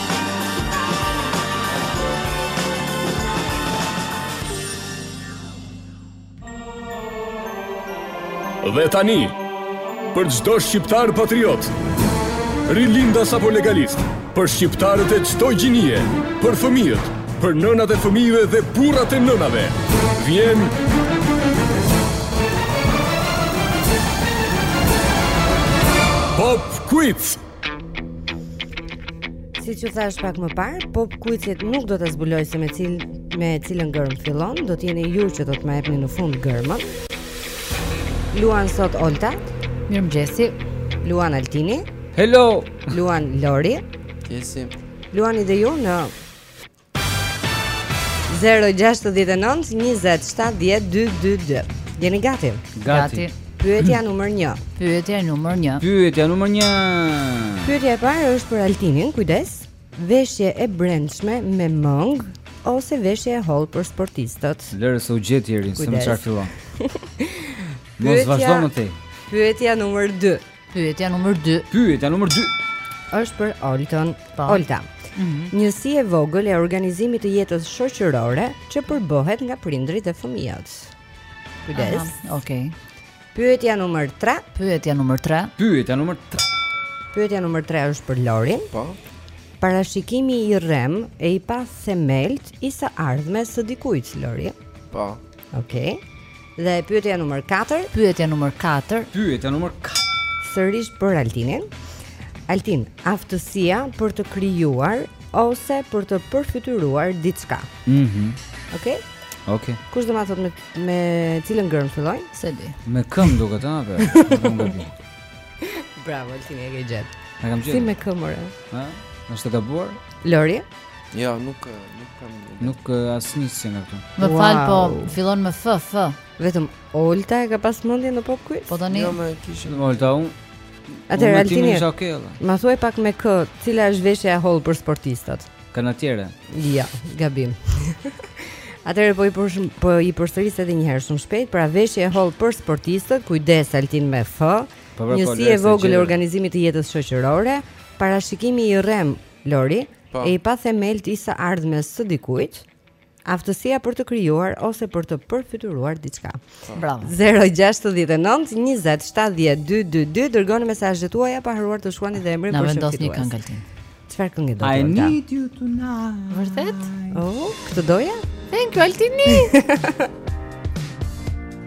H: Dhe tani, për çdo shqiptar patriot, rilindas apo legalist, për shqiptarët e çdo gjinie, për fëmijët, për nënat e fëmijëve dhe burrat e nënave, vjen Pop Quiz.
B: Siç ju thashë pak më parë, Pop Quizit nuk do ta zbuloj se me, cil, me cilën gërmë fillon, do t'jeni ju që do t'ma epni në fund gërmën. Luan sot Olta.
D: Mirëmëngjesi.
B: Luan Altini.
F: Hello.
B: Luan Lori.
C: Gjesi.
B: Luani edhe ju në 0-6-19-27-12-2 Jeni gati?
F: Gati
B: Pyetja numër një
D: Pyetja numër një
F: Pyetja numër një
B: Pyetja e parë është për Altinin, kujdes Veshje e brendshme me mëngë Ose veshje e hollë për sportistët
F: Lëre se u gjet njëri, se
B: me
F: çfarë fillon Mos vazhdo më tej
B: Pyetja numër 2
D: Pyetja numër 2.
F: Pyetja numër 2
B: është për Oltën.
D: Po.
B: Olta. Mm -hmm. Njësi e vogël e organizimit të jetës shoqërore që përbëhet nga prindërit e fëmijët. Kujdes.
D: Okej. Okay.
B: Pyetja numër 3.
D: Pyetja numër 3.
F: Pyetja numër 3.
B: Pyetja numër 3 është për Lorin.
C: Po.
B: Parashikim i rremë e i pathemeltë i së ardhmes së dikujt, Lori.
C: Po.
B: Okej. Okay. Dhe pyetja numër 4.
D: Pyetja numër 4.
F: Pyetja numër 4.
B: Sërish për Altinin. Altin, aftësia për të krijuar ose për të përfytyruar diçka.
F: Mhm.
B: Mm Okej. Okay?
F: Okej. Okay.
B: Kush do ma thotë me cilën gërmë fillojnë?
D: Se di.
F: Me K m'duket, a apo?
B: Bravo, Altin e ke gjetë.
F: E kam
B: gjetë.
F: Si
B: me K?
F: Ha? Është e gabuar?
B: Lori.
C: Jo, nuk nuk kam
F: ide. Nuk asnjë si nga këto.
D: Më fal, po fillon me F, F.
B: Vetëm Olta e ka pas mendjen në pop quiz?
D: Po tani.
C: Jo, më kishin
F: Olta unë. Atë
B: Altini. Ma thuaj pak me kë, cila është veshja e hollë për sportistat?
F: Kanatiere.
B: Ja, gabim. Atëherë po i përs, po i përsëris edhe një herë shumë shpejt, pra veshje e hollë për sportistët, kujdes Altin me F.
F: Po, po,
B: po,
F: Njësi
B: e vogël e organizimit të jetës shoqërore, parashikim i rremë Lori,
C: po.
B: e i pathemeltë i së ardhmes së dikujt, aftësia për të krijuar ose për të përfytyruar diçka. Po.
O: Bravo.
B: 069 20 70 222 dërgoni mesazhet tuaja pa harruar të shkruani edhe emrin për shkruajtjen.
O: Na vendos një këngë Altin.
B: Çfarë këngë do të
F: thotë?
B: I
F: need you tonight.
O: Vërtet?
B: Oh, këtë doja?
O: Thank you Altini.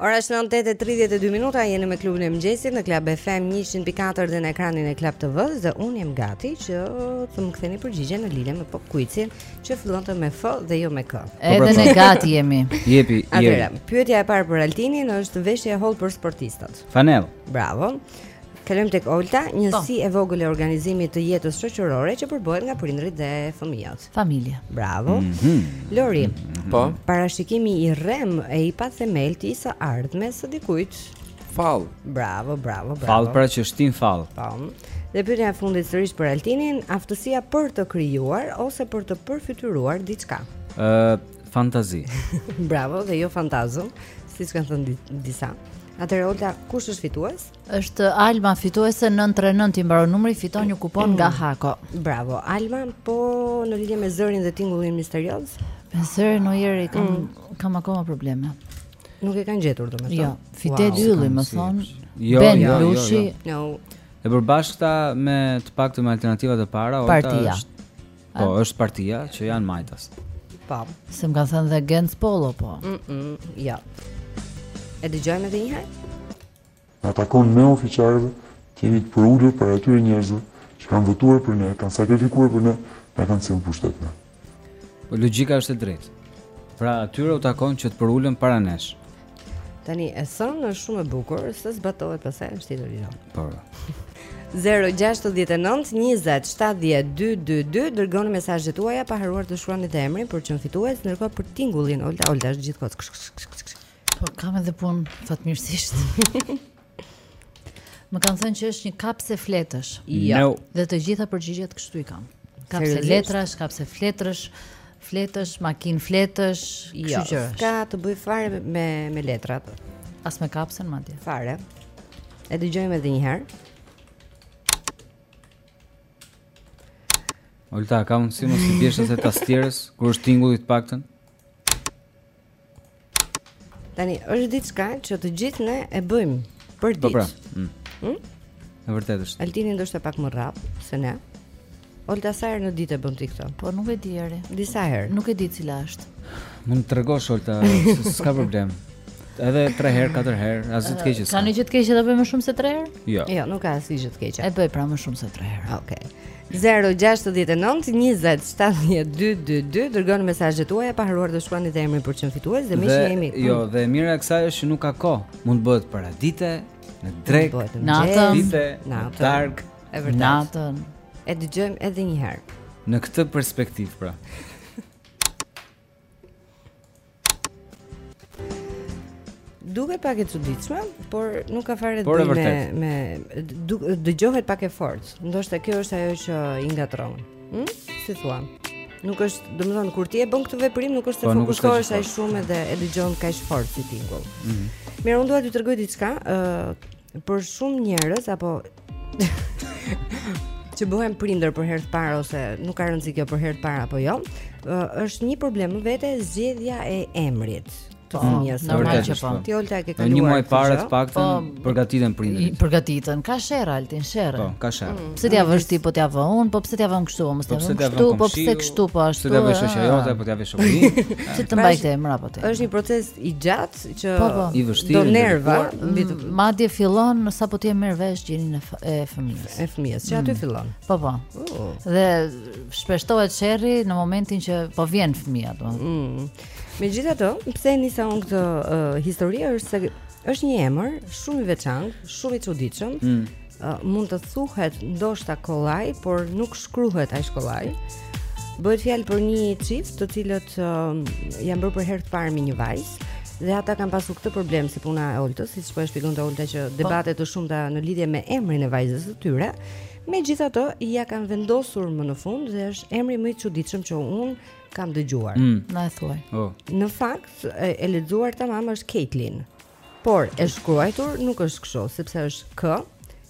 B: Ora është 8:32 minuta, jeni me klubin e mëngjesit në Club FM 100.4 dhe në ekranin e Club TV dhe un jam gati që të ma ktheni përgjigjen në lidhje me pop quizin që fillonte me F dhe jo me K.
O: Po, pra, Edhe ne gati jemi.
F: Jepi, jepi.
B: Atëherë, pyetja e parë për Altinin është veshje e hollë për sportistët.
F: Fanell.
B: Bravo. Kalojmë tek Olta, po. njësi e vogël e organizimit të jetës shoqërore që përbëhet nga prindërit dhe fëmijët.
O: Familja.
B: Bravo.
F: Mm -hmm.
B: Lori. Mm -hmm.
C: Po.
B: Parashikimi i rremë e i pathemeltë i së ardhmes së dikujt.
C: Fall.
B: Bravo, bravo, bravo.
F: Fall pra që shtien fall.
B: Po. Dhe pyetja e fundit sërish për Altinin, aftësia për të krijuar ose për të përfytyruar diçka.
F: Ë, uh, fantazi.
B: bravo dhe jo fantazmë, siç kanë thënë disa. Atëherë Olta, kush është fitues?
O: Është Alma fituese 939 i mbaron numri fiton një kupon nga mm. Hako.
B: Bravo Alma, po në lidhje me zërin dhe tingullin misterioz?
O: Me zërin o Eri kam mm. kam akoma probleme.
B: Nuk e kanë gjetur domethënë.
O: Jo, Fidel wow, Ylli më thon.
F: Jo,
O: ben
F: jo, jo, jo.
B: No.
F: E përbashkëta me të paktën me alternativat e para,
O: partia
F: është. Po, është partia që janë majtas.
B: Po.
D: Se më kanë thënë dhe Gens Polo po.
B: Mm, -mm ja. E dëgjojmë edhe një herë?
L: Na takon ne ofiqarëve të jemi të përulur para atyre njerëzve që kanë votuar për ne, kanë sakrifikuar për ne, na kanë sjellë në pushtet ne.
F: Po logjika është e drejtë. Pra atyre u takon që të përulen para nesh.
B: Tani e thënë është shumë e bukur, se zbatohet pastaj është tjetër gjë.
F: Po.
B: 069 20 70 222 dërgoni mesazhet tuaja pa harruar të shkruani dhe emrin për të qenë fitues, ndërkohë për tingullin Olta Olta është gjithkohë.
D: Po kam edhe punë fatmirësisht. Më kanë thënë që është një kapse fletësh.
F: Jo. No.
D: Dhe të gjitha përgjigjet kështu i kam. Kapse letrash, kapse fletësh, fletësh, makinë fletësh, kështu jo, që është.
B: S'ka të bëjë fare me me letrat.
D: As me kapsen madje.
B: Fare. E dëgjojmë edhe një herë.
F: Olta, ka mundësi mos t'i biesh asaj tastierës kur është tingulli të paktën?
B: Tani është diçka që të gjithë ne e bëjmë përditë.
F: Po pra. Mm.
B: Hm?
F: E vërtetë është.
B: Altini ndoshta pak më rrallë se ne. Olta sa herë në ditë e bën ti këtë?
D: Po nuk e di Eri.
B: Disa herë.
D: Nuk e di cila është.
F: Mund të tregosh Olta, s'ka problem. Edhe 3 herë, 4 herë, asgjë të keqe.
D: Ka një gjë të keqe ta bëj më shumë se 3 herë?
F: Jo.
B: Jo, nuk ka asgjë të keqe.
D: E bëj pra më shumë se 3 herë.
B: Okej. Okay. 069 20 70 222 dërgoni mesazhet tuaja pa harruar të shkruani dhe emrin për çdo fitues dhe mish jemi.
F: Jo, dhe e mira e kësaj është që nuk ka kohë. Mund të bëhet paradite, në drek,
D: natën,
F: dite,
B: natën,
F: dark,
B: e vërtetë.
D: Natën.
B: E dëgjojmë edhe një herë.
F: Në këtë perspektivë pra.
B: Duket pak e çuditshme, por nuk ka fare të bëjë me me dëgjohet pak e fortë. Ndoshta kjo është ajo që i ngatërron. Hm? Si thua? Nuk është, domethënë kur ti e bën këtë veprim, nuk është se
F: po
B: fokusohesh aq shumë edhe e dëgjon kaq fort si tingull.
F: Mhm.
B: Mirë, unë dua t'ju tregoj diçka, ë për shumë njerëz apo që bëhen prindër për herë të parë ose nuk ka rëndësi kjo për herë të parë apo jo, është një problem më vete zgjedhja e emrit të
D: po,
B: fëmijës.
D: Normal që po.
B: Ti Olta e ke kaluar.
F: Një muaj
B: para
F: të paktën po,
D: përgatiten
F: prindërit.
D: Përgatiten, ka sherr Altin, sherr.
F: Po, ka sherr.
B: Mm.
D: Pse t'ia vësh ti, po t'ia vë un, po pse t'ia vëm kështu, mos
F: t'ia
D: vëm kështu, po pse kështu po ashtu.
F: Pse t'ia vësh ajo, po t'ia vësh
D: shoqja. Zgjidh pra emra apo ti.
B: Është një proces i gjatë që
D: po, po.
F: i vështirë
B: do nerva mbi të
D: gjitha, madje fillon sapo ti e merr vesh gjininë e fëmijës
B: e fëmijës që aty mm. fillon
D: po po
B: oh.
D: dhe shpeshtohet sherri në momentin që po vjen fëmija domethënë.
B: megjithatë pse nisa un këtë uh, histori është se është një emër shumë i veçantë shumë i çuditshëm
F: mm.
B: Uh, mund të thuhet ndoshta kollaj, por nuk shkruhet aq kollaj. Bëhet fjalë për një çift, të cilët uh, janë bërë për herë të parë me një vajzë dhe ata kanë pasur këtë problem si puna e Oltës, siç po e shpjegon Olta që po. debate të shumta në lidhje me emrin e vajzës së tyre. Megjithatë, ia kanë vendosur më në fund dhe është emri më i çuditshëm që un kam dëgjuar.
F: Mm.
D: Na e thuaj.
F: Oh.
B: Në fakt, e, e lexuar tamam është Caitlin. Por e shkruajtur nuk është kështu, sepse është k,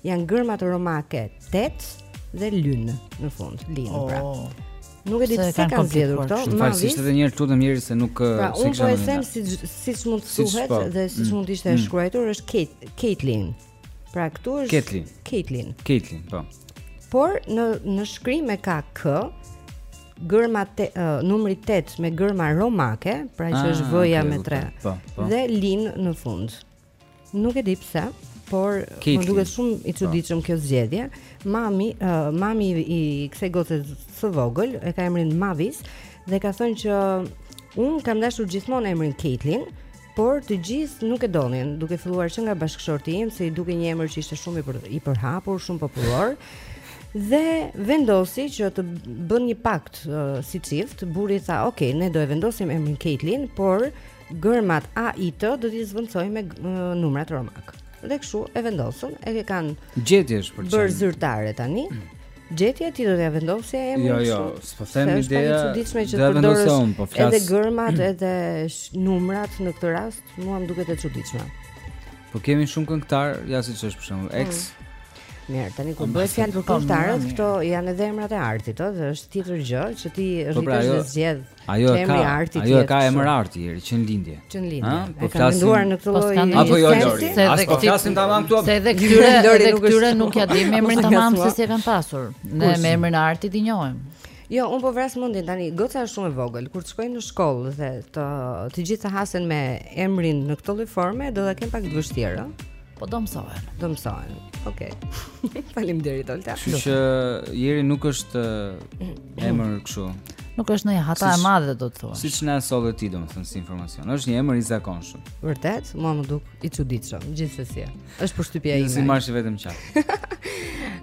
B: janë gërmat romake tet dhe lyn në fund, lin oh. pra. Nuk e di pse
D: kanë
B: zgjedhur këto.
F: Ma thuaj edhe një herë të lutem mirë se nuk
B: pra, e
F: kisha.
B: Unë po e them si siç mund të thuhet
F: po.
B: dhe siç
F: mm.
B: mund të ishte e
F: mm.
B: shkruajtur është Kate lyn. Pra kështu është
F: Caitlin.
B: Caitlin.
F: Caitlin, po.
B: Por në në shkrim e ka K gërma te, uh, numri 8 me gërma romake, pra që
F: ah,
B: është vëja
F: okay,
B: me 3.
F: Po, po.
B: Dhe lin në fund. Nuk e di pse, por
F: Caitlin.
B: më duket shumë e po. çuditshme kjo zgjedhje. Mami, uh, mami i kësaj goce së vogël e ka emrin Mavis dhe ka thënë që un kam dashur gjithmonë emrin Caitlin Por të gjithë nuk e donin, duke filluar që nga bashkëshorti im, se i dukej një emër që ishte shumë i, për, i përhapur, shumë popullor, dhe vendosi që të bën një pakt uh, si çift, burri tha, "Ok, ne do e vendosim emrin Caitlin, por gërmat A i T do t'i zvendësojmë me uh, numrat romak." Dhe kështu e vendosën, e kanë
F: gjetjesh për çfarë?
B: Bërë zyrtare tani. Mm. Gjet e ti do t'ja vendosje emrin.
F: Jo, jo, s'po them
B: ide. Është e çuditshme që të përdorësh,
F: unë, po flas.
B: Edhe gërmat, edhe numrat në këtë rast, mua më duket e çuditshme.
F: Po kemi shumë këngëtarë, ja siç është për shembull,
B: mm.
F: X.
B: Mirë, tani kur bëhet fjalë për këngëtarët, këto janë edhe emrat e artit, ëh, dhe është tjetër gjë që ti
F: po pra,
B: rritesh dhe zgjedh.
F: Ajo e ka, ajo e ka emër arti deri që në lindje.
B: Që në lindje. Ëh,
F: po flasim
B: menduar në këtë
D: po
B: lloj.
F: Apo jo Lori, as po flasim tamam këtu.
D: Se edhe këtyre, edhe këtyre nuk ja dimë emrin tamam se si e kanë pasur. Ne me emrin e artit i njohim.
M: Jo, un po vras mendjen tani, goca është shumë e vogël. Kur të shkojë në shkollë dhe të gjithë të hasen me emrin në këtë lloj forme, do ta kenë pak të vështirë.
D: Po do mësohen.
M: Do mësohen. Okej. Okay. Faleminderit Olta.
F: Kështu që Jeri nuk është eh, emër kështu.
D: Nuk është ndonjë hata e madhe do të thuash.
F: Siç na solle ti domethënë si informacion. Është një emër i zakonshëm.
M: Vërtet? Mua më duket i çuditshëm, gjithsesi. Është përshtypja ime.
F: Si marr shi vetëm qaf.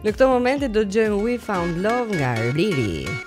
M: Në këtë moment do të dëgjojmë We Found Love nga Riri.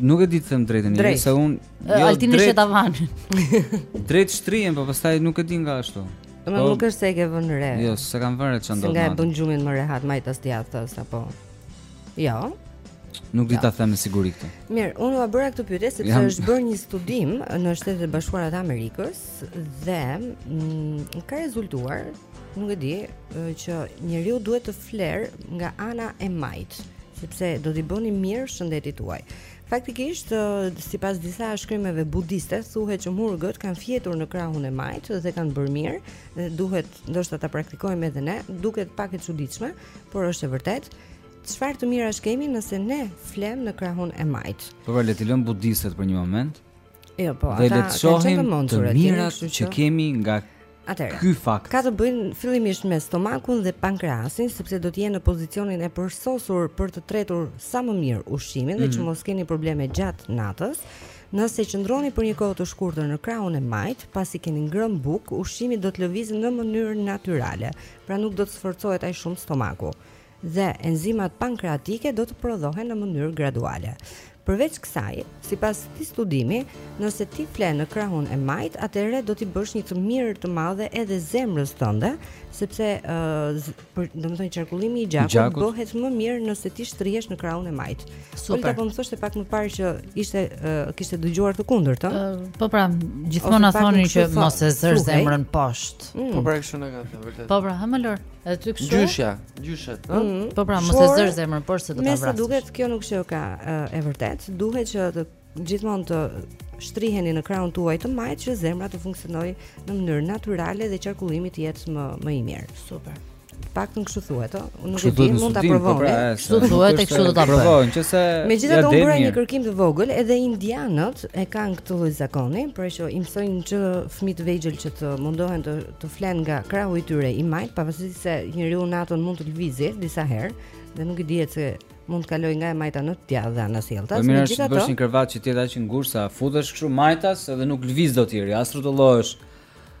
F: Nuk e di të them të drejtën,
M: jo
F: se un
D: jo Altin e shoh tavan.
F: Drejt shtrihem, po pastaj nuk e di nga ashtu.
M: Do po, nuk është se e ke vënë re.
F: Jo, s'e kam vënë
M: re
F: çfarë do.
M: Nga e bën gjumin më rehat majtas djathtas apo. Jo.
F: Nuk di ta them me siguri këtë.
M: Mirë, unë ua bëra këtë pyetje sepse
F: Jam...
M: është bërë një studim në Shtetet e Bashkuara të Amerikës dhe mm, ka rezultuar, nuk e di, që njeriu duhet të flerë nga ana e majtë, sepse do t'i bëni mirë shëndetit tuaj.
B: Faktikisht, sipas disa shkrimeve budiste, thuhet që murgët kanë fjetur në krahun e majtë dhe kanë bërë mirë, dhe duhet ndoshta ta praktikojmë edhe ne, duket pak e çuditshme, por është e vërtetë. Çfarë të mirash kemi nëse ne flemë në krahun e majtë?
F: Po pra le t'i lëmë budistet për një moment.
B: Jo, po, ata kanë qenë
F: të
B: mençur
F: ata. Dhe le të
B: shohim të
F: mirat që kemi nga
B: Atëherë.
F: Ky fakt
B: ka të bëjë fillimisht me stomakun dhe pankreasin, sepse do të jenë në pozicionin e përsosur për të tretur sa më mirë ushqimin mm. dhe që
F: mm.
B: të mos keni probleme gjatë natës. Nëse qëndroni për një kohë të shkurtër në krahun e majtë, pasi keni ngrënë bukë, ushqimi do të lëvizë në mënyrë natyrale, pra nuk do të sforcohet aq shumë stomaku. dhe enzimat pankreatike do të prodhohen në mënyrë graduale. Përveç kësaj, sipas këtij studimi, nëse ti fle në krahun e majtë, atëherë do t'i bësh një të mirë të madhe edhe zemrës tënde, sepse ë uh, domethënë qarkullimi i gjakut,
F: gjakut
B: bëhet më mirë nëse ti shtrihesh në krahun e majtë.
N: Super.
B: Olta po më thoshte pak më parë që ishte uh, kishte dëgjuar të kundërtën?
N: Uh, po pra, gjithmonë na thonin që mos e zër zemrën poshtë.
B: Mm.
C: Po pra kështu na kanë thënë vërtet.
N: Po pra, ama Lori. Edhe ty kështu?
C: Gjyshja, gjyshet, ëh.
B: Mm.
N: Po pra, mos e zër zemrën poshtë se do ta vrasësh.
B: Me sa duket kjo nuk është ka e vërtet, duhet që të gjithmonë të shtriheni në krahun tuaj të majtë që zemra të funksionojë në mënyrë natyrale dhe qarkullimi të jetë më më i mirë.
N: Super.
B: Paktën kështu thuhet, ëh. Unë nuk e di, mund ta provoni.
F: Pra,
N: kështu thuhet e kështu do ta
F: provojmë, që se
B: Megjithatë unë bëra një kërkim të vogël, edhe indianët e kanë këtë lloj zakoni, pra që i mësojnë që fëmijë të vegjël që të mundohen të të flenë nga krahu i tyre i majtë, pavarësisht se njeriu natën mund të lëvizë disa herë dhe nuk i dihet se mund të kaloj nga e majta në të djathtë dhe anasjelltas.
F: Po mirë, të bësh një krevat që të jetë aq i ngushtë sa futesh kështu majtas edhe nuk lviz dot njeri, as rrotullohesh.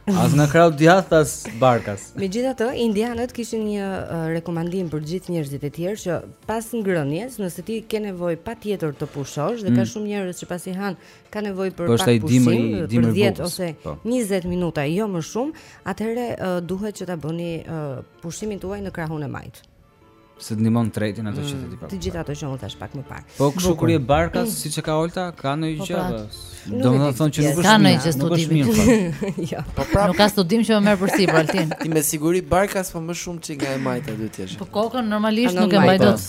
F: As nga krahu djathtë as barkas.
B: Megjithatë, indianët kishin një uh, rekomandim për gjithë njerëzit e tjerë që pas ngrënies, nëse ti ke nevojë patjetër të pushosh dhe
F: mm.
B: ka shumë njerëz që pasi han ka nevojë për pak pushim, për 10 ose 20 po. minuta, jo më shumë, atëherë uh, duhet që ta bëni uh, pushimin tuaj në krahun e majtë.
F: Se të ndihmon tretjen ato që mm, ti pa.
B: Të gjitha ato që unë thash pak më parë.
F: Po kështu kur je barkas, mm. siç e ka Olta, ka ndonjë
B: po,
F: gjë.
B: Pra, po.
F: Do të thonë që nuk është.
N: Ka ndonjë gjë studimi.
B: Jo.
C: Po prapë.
N: Nuk ka studim që më merr për sipër Altin.
C: Ti me siguri barkas po më shumë çik nga e majta duhet të jesh.
N: Po kokën normalisht nuk e mbaj dot.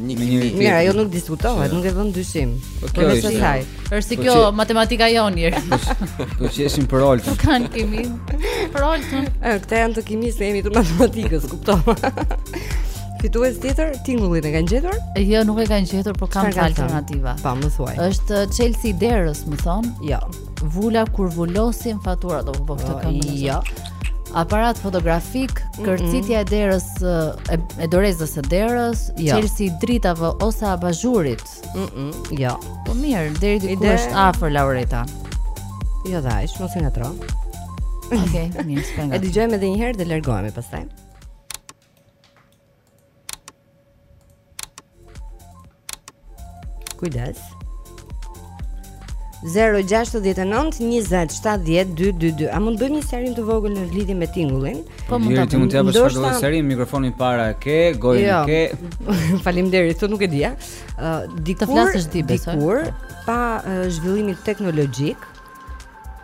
B: Një
F: kimi.
B: Mirë, ajo nuk diskutohet, nuk e vë në dyshim.
F: Po kjo
B: është
F: e
B: saj.
D: Është si
F: po
D: kjo matematika jonë mirë.
F: Po qeshim për Olta.
D: Nuk kanë kimi. Për
B: Olta. Këta janë të kimisë, ne jemi të matematikës, kuptova. Fitues tjetër, tingullin e kanë gjetur?
D: Jo, nuk e kanë gjetur, por kam alternativa.
B: Pa më thuaj.
D: Është çelësi i derës, më thon?
B: Jo.
D: Vula kur vulosin faturat, apo po këtë kanë.
B: Jo.
D: aparat fotografik, mhm. kërcitja e derës e, e dorezës së derës,
B: jo.
D: çelësi i dritave ose abazhurit.
B: Mm -mm. Jo.
D: Po mirë, deri diku
B: Ide...
D: është afër Laureta.
B: Jo de, ëh mos e ngatërro.
D: Okej, okay, mirë, s'po
B: ngatërroj.
D: E
B: dëgjojmë edhe një herë dhe largohemi pastaj. Kujdes. 0692070222 a mund të bëjmë një sqarim të vogël në lidhje me tingullin?
D: Po
F: mund të mund të japësh çfarëdo sqarim mikrofonin para ke, gojën
B: jo.
F: ke.
B: Faleminderit, këtë nuk e dija. Ë uh, dikur të
D: flasësh ti besoj.
B: Dikur pa uh, zhvillimin teknologjik,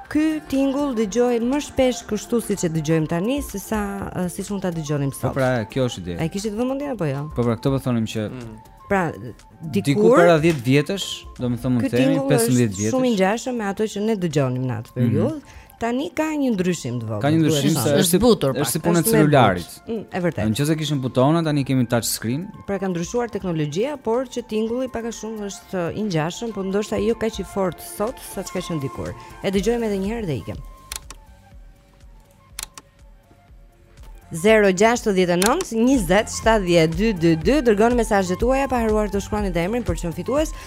B: Ky tingull dëgjohej më shpesh kështu siç e dëgjojmë tani se sa uh, siç mund ta dëgjonim
F: po
B: sot.
F: Po pra, kjo është ide.
B: A i kishit vëmendje apo jo?
F: Po pra, këtë po thonim që
B: mm.
F: Pra,
B: dikur diku
F: para 10 vjetësh, domethënë mund të themi 15 vjetësh.
B: Ky tingull është shumë i ngjashëm me ato që ne dëgjonim në atë mhm. periudhë. Mm -hmm. Tani ka një ndryshim të vogël.
F: Ka një ndryshim se është zbutur pak. Është si puna e celularit.
B: Mm, e vërtetë.
F: Në qoftë se kishim butona, tani kemi touch screen.
B: Pra ka ndryshuar teknologjia, por që tingulli pak a shumë është i ngjashëm, por ndoshta jo kaq i fortë sot sa çka qenë dikur. E dëgjojmë edhe një herë dhe ikem. 0-6-19-20-7-12-22 Dërgoni mesazhet tuaja pa harruar të shkruani dhe emrin për që në fitues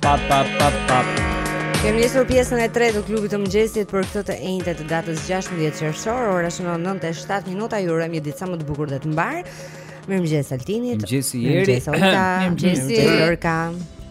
F: Pap, pap, pap, pap.
B: Kemi nisur pjesën e tretë të klubit të mëngjesit për këtë të enjte të datës 16 qershor, ora shënon 9:07 minuta. Ju urojmë një ditë sa më të bukur dhe të mbarë. Mirëmëngjes Altinit.
F: Mirëmëngjes Jeri.
B: Mirëmëngjes Olta.
D: Mirëmëngjes
B: Lorka.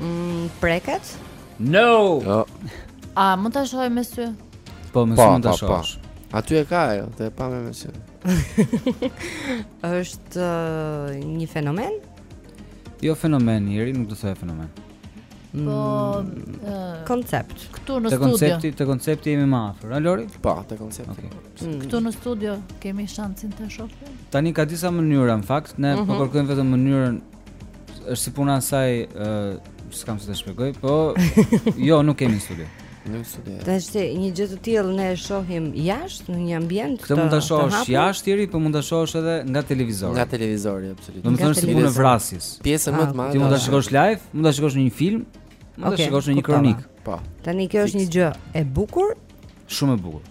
B: Mm, preket?
F: No.
C: Jo.
D: A mund ta shohim me sy?
F: Po, me sy
C: mund ta
F: shohësh.
C: Aty e ka ajo, ta pa me me sy.
B: Është uh, një fenomen?
F: Jo fenomen, njeri nuk do të thotë fenomen.
D: Po,
B: mm,
D: uh,
B: koncept.
D: Këtu në studio.
F: Te koncepti, te koncepti jemi më afër. A Lori?
C: Po, te koncepti. Okay.
B: Mm. mm.
D: Këtu në studio kemi shansin të shohim.
F: Tani ka disa mënyra në fakt, ne mm -hmm. po
B: mhm.
F: kërkojmë vetëm mënyrën Është si puna asaj, ë, uh, s'kam si ta shpjegoj, po jo, nuk kemi studio.
C: Në studio.
B: Tashi një gjë të tillë ne e shohim jashtë në një ambient
F: Këtë mund ta shohësh jashtë Jeri, po mund ta shohësh edhe nga televizori.
C: Nga televizori absolutisht.
F: Domethënë si puna e vrasjes.
C: Pjesën më të ah, madhe.
F: Ti mund ta shikosh live, mund ta shikosh në një film, mund ta shikosh në një kronikë.
C: Po.
B: Tani kjo është një gjë e bukur,
F: shumë e bukur.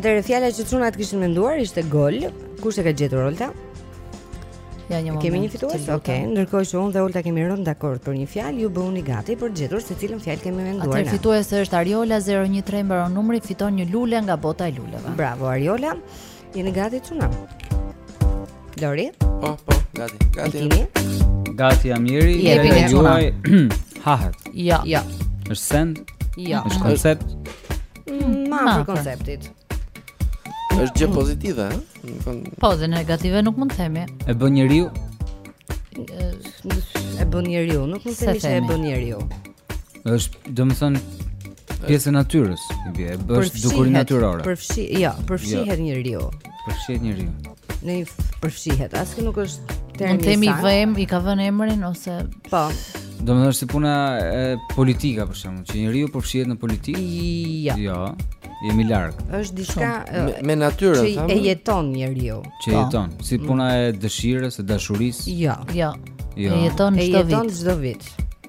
B: Atëherë fjala që çunat kishin menduar ishte gol. Kush e ka gjetur Olta?
D: Ja një moment.
B: Kemi një fitues? Okej, okay. ndërkohë që unë dhe Olta kemi rënë dakord për një fjalë, ju bëuni gati për të gjetur se cilën fjalë kemi menduar.
D: Atëherë fitues është Ariola 013 mbaron numri, fiton një lule nga bota e luleve.
B: Bravo Ariola. Jeni gati çuna? Lori?
C: Po, po, gati. Gati.
B: Jeni?
F: Gati jam jeri.
D: Jepini çuna.
F: Hahet.
D: Jo.
B: Jo.
F: Është send?
B: Jo.
F: Është koncept?
B: Më
D: afër
B: konceptit.
C: Është gjë pozitive, ha?
D: Po, dhe negative nuk mund të themi.
F: E bën njeriu.
B: E bën njeriu, nuk mund të themi se e bën njeriu.
F: Është, domethënë, pjesë e natyrës, i bie, është dukuri natyrore.
B: Përfshi, jo, përfshihet jo. njeriu.
F: Përfshihet njeriu.
B: Ne përfshihet, as që nuk është termi
D: Mund themi vëmë, i ka vënë emrin, ose
B: Po
F: Domethënë është si puna e politika për shembull Që njeriu përfshihet në politikë
B: Jo
F: Jo Jemi larg
B: është diçka
C: me, me natyrë
B: Që e jeton njeriu
F: Që e po. jeton Si mm. puna e dëshirës, e dashurisë
B: Jo
D: Jo E jeton çdo vit
F: E jeton
C: çdo vit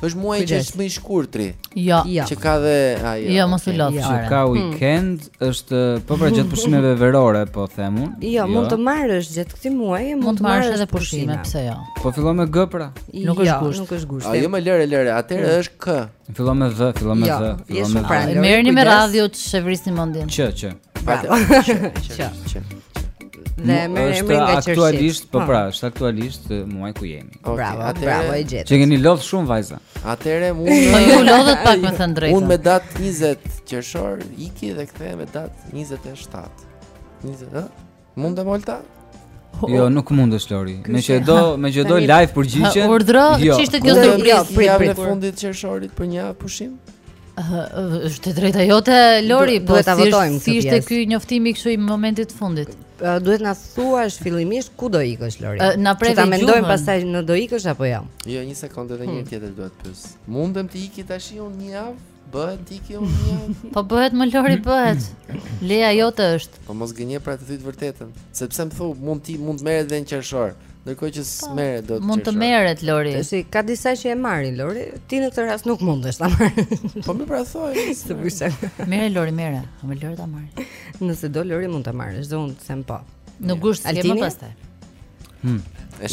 D: Është
C: muaji që është më i shkurtri.
D: Jo.
B: jo.
C: Që ka dhe ajo.
D: Jo, jo, mos u lodh.
F: Që ka hmm. weekend është po pra gjatë pushimeve verore, po them unë.
B: Jo, jo, mund të marrësh gjatë këtij muaji,
D: mund të marrësh edhe pushime, pse jo?
F: Po fillon me G pra.
D: Nuk është gusht.
B: Nuk është gusht.
C: Ajo më lëre lëre, atëherë hmm. është K.
F: Fillon me Z, fillon me
B: Z,
F: fillon me
B: Z.
D: Merrni me
B: radhë
D: ju të zhdërvillni mendjen.
F: Q, q.
B: Bravo. Q.
C: Q.
B: Dhe merr emrin nga qershia.
F: Aktualisht, po,
B: po
F: pra, është aktualisht muaji ku jemi.
C: Okay,
B: bravo,
C: atëherë,
B: bravo e gjete.
F: Ç'jeni lodh shumë vajza.
C: Atëherë unë Po
D: ju lodhët pak me thënë drejtën.
C: Unë me datë 20 qershor iki dhe kthehem me datë 27. 20, ëh? Mund të molta?
F: Po, jo, nuk mundesh Lori.
B: Meqë
F: do, meqë do live përgjigjen.
D: Urdhro,
F: jo.
D: ç'ishte kjo surprizë?
B: Jo, prit, prit.
C: Në fund të qershorit për një pushim.
D: Është e drejta jote Lori, po
B: ta votojmë.
D: Si ishte ky njoftimi kështu i momentit të fundit?
B: Duhet na thuash fillimisht ku do ikësh Lori.
D: Na preve gjuhën.
B: Ta mendojmë pastaj në do ikësh apo jo.
C: Jo, një sekondë
B: dhe
C: një hmm. tjetër duhet të pyes. Mundem të iki tash unë një javë? Bëhet të iki unë një...
D: Po bëhet moj Lori bëhet. Leja jote është.
C: Po mos gënje pra të thush të vërtetën. Sepse më thua mund ti mund merret edhe në qershor. Ndërkohë që po, merret
D: do të Mund të merret Lori.
B: Se ka disa që e marrin Lori, ti në këtë rast nuk mundesh ta marrësh.
C: Po më pra thoj,
B: të pyesë.
D: Merre Lori, merre. Po moj Lori ta marrë.
B: Nëse do Lori mund ta marrësh, do unë të them po.
D: Në gusht ke më pastaj.
C: Hm.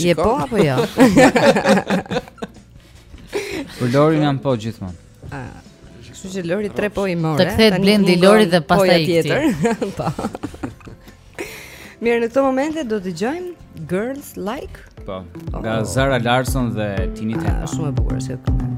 B: Je po apo jo?
F: Për Lori jam po gjithmonë.
B: Kështu që Lori 3 po i mori.
D: Të kthehet Blendi Lori dhe po pastaj
B: tjetër. Po. Mirë, në këto momente do të dëgjojmë Girls Like.
F: Po. Nga oh. Zara Larsson dhe Tinie
B: ah,
F: Tempah.
B: Shumë e bukur si këngë.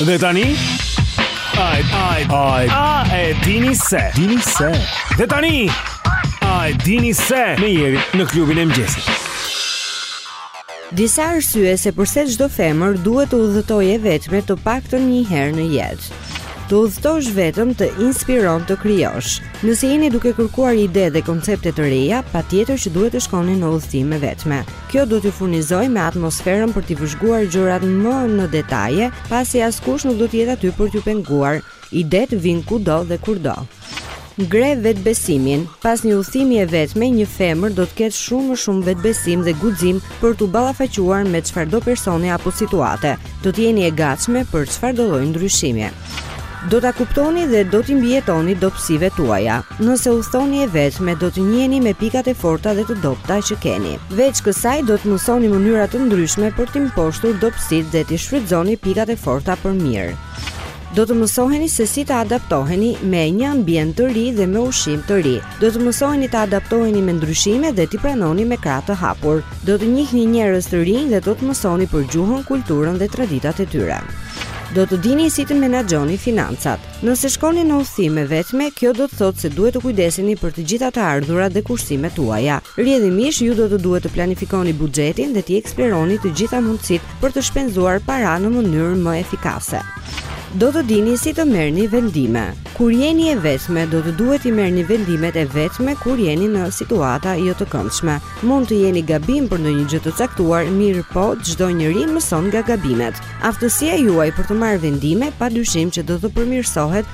P: Dhe tani Ai, ai, ai. A e dini se? Dini se. Dhe tani A e dini se me Jerin në klubin e mëngjesit.
B: Disa arsye se përse çdo femër duhet të udhëtojë e vetme të paktën një herë në jetë. Të udhëtosh vetëm të inspiron të krijosh. Nëse jeni duke kërkuar ide dhe koncepte të reja, patjetër që duhet të shkoni në udhëtim e vetme. Kjo do t'ju furnizojë me atmosferën për t'i vëzhguar gjërat më në detaje, pasi askush nuk do të jetë aty për t'ju penguar. Idetë vijnë kudo dhe kurdo. Ngre vetëbesimin. Pas një udhëtimi e vetme, një femër do të ketë shumë më shumë vetëbesim dhe guxim për t'u ballafaquar me çfarëdo personi apo situate. Do të jeni e gatshme për çfarëdo lloj ndryshimi. Do ta kuptoni dhe do t'i mbijetoni dobësive tuaja. Nëse udhëtoni e vetme, do të njiheni me pikat e forta dhe të dobëta që keni. Veç kësaj, do të mësoni mënyra të ndryshme për t'i mposhtur dobësitë dhe t'i shfrytëzoni pikat e forta për mirë. Do të mësoheni se si të adaptoheni me një ambient të ri dhe me ushqim të ri. Do të mësoheni të adaptoheni me ndryshime dhe t'i pranoni me krah të hapur. Do të njihni njerëz të rinj dhe do të mësoni për gjuhën, kulturën dhe traditat e tyre. Do të dini si të menaxhoni financat. Nëse shkoni në udhëtim e vetme, kjo do të thotë se duhet të kujdeseni për të gjitha të ardhurat dhe kursimet tuaja. Rrjedhimisht ju do të duhet të planifikoni buxhetin dhe t'i eksploroni të gjitha mundësitë për të shpenzuar para në mënyrë më efikase. Do të dini si të merrni vendime. Kur jeni e vetme, do të duhet t'i merrni vendimet e vetme kur jeni në situata jo të këndshme. Mund të jeni gabim për ndonjë gjë të caktuar, mirëpo çdo njeri mëson nga gabimet. Aftësia juaj për të marrë vendime pa dyshim që do të përmirësohet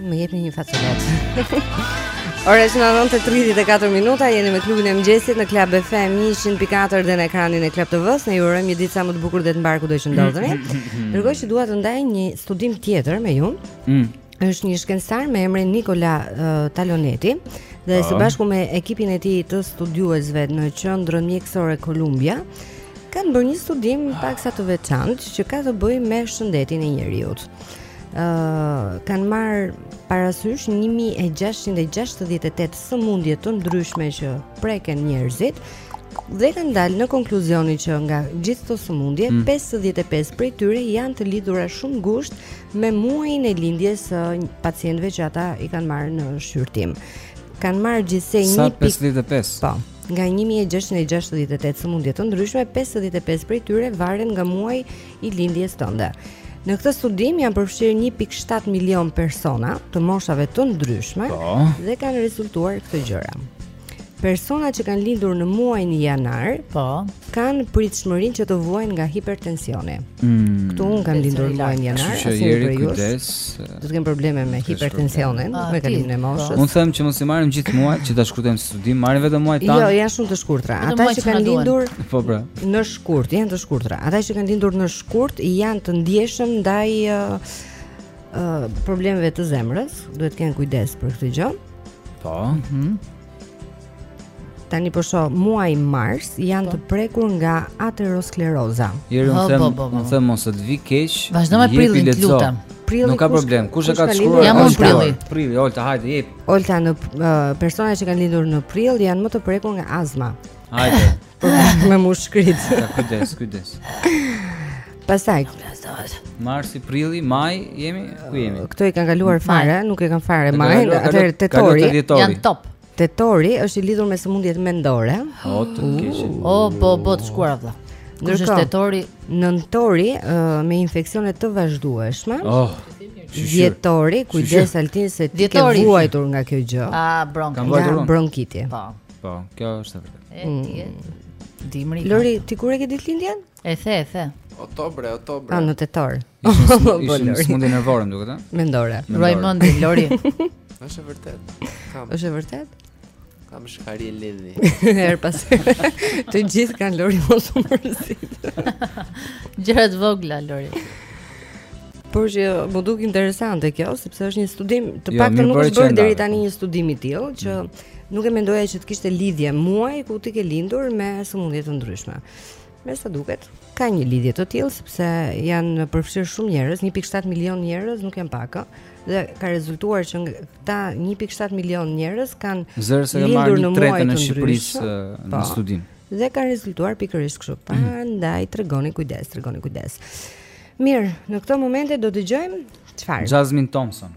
B: Më jepni një facoletë. Ora është 9:34 minuta, jeni me klubin e mëngjesit në Club FM 104 dhe në ekranin e Club TV-s. Ne ju urojmë një ditë sa më të bukur dhe të mbarë kudo që ndodheni. Ndërkohë që dua të ndaj një studim tjetër me ju.
F: Mm.
B: Është një shkencëtar me emrin Nikola uh, Taloneti dhe së bashku me ekipin e tij të studiuesve në Qendrën Mjekësore Columbia kanë bërë një studim paksa të veçantë që ka të bëjë me shëndetin e njeriut. uh, kanë marrë parasysh 1668 sëmundje të ndryshme që preken njerëzit dhe kanë dalë në konkluzionin që nga gjithë këto sëmundje,
F: mm.
B: 55 prej tyre janë të lidhura shumë ngushtë me muajin e lindjes së pacientëve që ata i kanë marrë në shqyrtim. Kanë marrë gjithsej
F: 1.55.
B: Po. Nga 1668 sëmundje të ndryshme, 55 prej tyre varen nga muaji i lindjes tënde. Në këtë studim janë përfshirë 1.7 milion persona të moshave të ndryshme.
F: Po.
B: dhe kanë rezultuar këto gjëra. Persona që kanë lindur në muajin janar,
D: po,
B: kanë pritshmërinë që të vuajnë nga hipertensioni.
F: Mm.
B: Këtu un kam lindur në muajin janar,
F: kështu që ju.
B: Do të kem probleme me hipertensionin,
D: ah,
B: me kalimin e
D: po.
B: moshës.
F: Un them që mos i marrim gjithë muajt që ta shkurtojmë studim, marrim vetëm muajt tanë.
B: Jo, janë shumë të shkurtra. Ata që kanë lindur
F: po pra.
B: Në Shkurt, janë të shkurtra. Ata që kanë lindur në shkurt janë të ndjeshëm ndaj ë uh, uh, problemeve të zemrës, duhet të kenë kujdes për këtë gjë.
F: Po. Mhm.
B: Mm Tani po shoh muaji mars janë po. të prekur nga ateroskleroza.
F: Jeri unë them, unë them mos të vi keq.
D: Vazhdo me prillin, lutem.
B: Prilli,
F: nuk ka problem. Kush e ka shkruar?
B: Jam unë prilli.
F: Prilli, Olta, hajde, jep.
B: Olta në uh, personat që kanë lindur në prill janë më të prekur nga azma.
F: Hajde.
B: Për me
F: mushkëritë. Kujdes, kujdes.
B: Pastaj.
F: Marsi, prilli, maj, jemi ku jemi?
B: Këto i kanë kaluar fare, nuk e kanë fare
F: majin,
B: atëherë tetori.
D: Janë top.
B: Tetori është i lidhur me sëmundjet mendore.
F: O të keqe.
D: O po po të shkuara vëlla. Ndërkohë është tetori,
B: nëntori uh, me infeksione të vazhdueshme.
F: Oh.
B: Dhjetori, kujdes Altin se ti ke vuajtur nga kjo gjë.
D: Ah, bronkiti.
F: Kam vuajtur.
B: Bronkiti.
D: Po.
F: Po, kjo është e vërtetë.
D: E diet. Mm. Dimri.
B: Lori, ti kur e ke ditëlindjen?
D: E the, e the.
C: Ottobre, ottobre.
B: Ah, në tetor. Ishte
F: sëmundje nervore më duket, a?
B: Mendore.
F: Ruaj
D: mendjen Lori.
C: Është e vërtet. Kam.
B: Është e vërtet?
C: Kam shkari e lidhi.
B: Her pas. Të gjithë kanë Lori mos u mërzit.
D: Gjëra të vogla Lori.
B: Por që m'u duk interesante kjo, sepse është një studim, të
F: jo,
B: paktën nuk është bërë deri tani një studim i tillë që mm. Nuk e mendoja që të kishte lidhje muaji kur ti ke lindur me sëmundje të ndryshme. Me sa duket, ka një lidhje të tillë sepse janë përfshirë shumë njerëz, 1.7 milion njerëz nuk janë pak dhe ka rezultuar që këta 1.7 milion njerëz kanë lindur në muaj të
F: Shqipërisë në
B: po.
F: studim.
B: Dhe ka rezultuar pikërisht kështu. Pra mm. ndaj tregoni kujdes, tregoni kujdes. Mirë, në këto momente do të dëgjojmë çfarë?
F: Jasmine Thompson.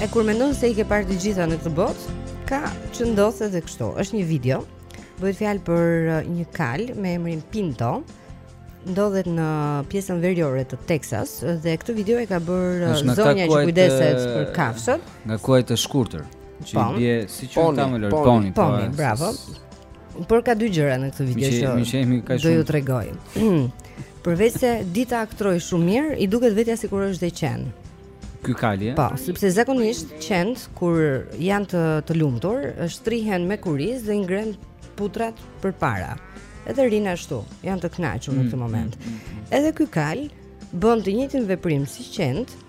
F: E
B: kur mendon se i ke parë të gjitha në këtë botë, ja që ndodh edhe kështu. Është një video. Bëhet fjalë për uh, një kal me emrin Pinto. Ndodhet në pjesën veriore të Texas dhe këtë video e ka bërë uh, zonja që kujdeset
F: uh,
B: për kafshët.
F: Nga kuajt të shkurtër, që i bie si që ta më lërë
B: poni.
F: Poni, po,
B: bravo. Por ka dy gjëra në këtë video
F: që mi shemi
B: ka
F: shumë.
B: Do ju tregoj. Përveç se di të aktrojë shumë mirë, i duket vetja sikur është dhe qen.
F: Ky kali, eh?
B: Po, sepse zakonisht qentë kur janë të të lumtur, shtrihen me kurriz dhe i ngrenë putrat përpara. Edhe rrinë ashtu, janë të kënaqur në
F: mm,
B: këtë moment. Mm, mm, Edhe ky kal bën të njëjtin veprim si qentë,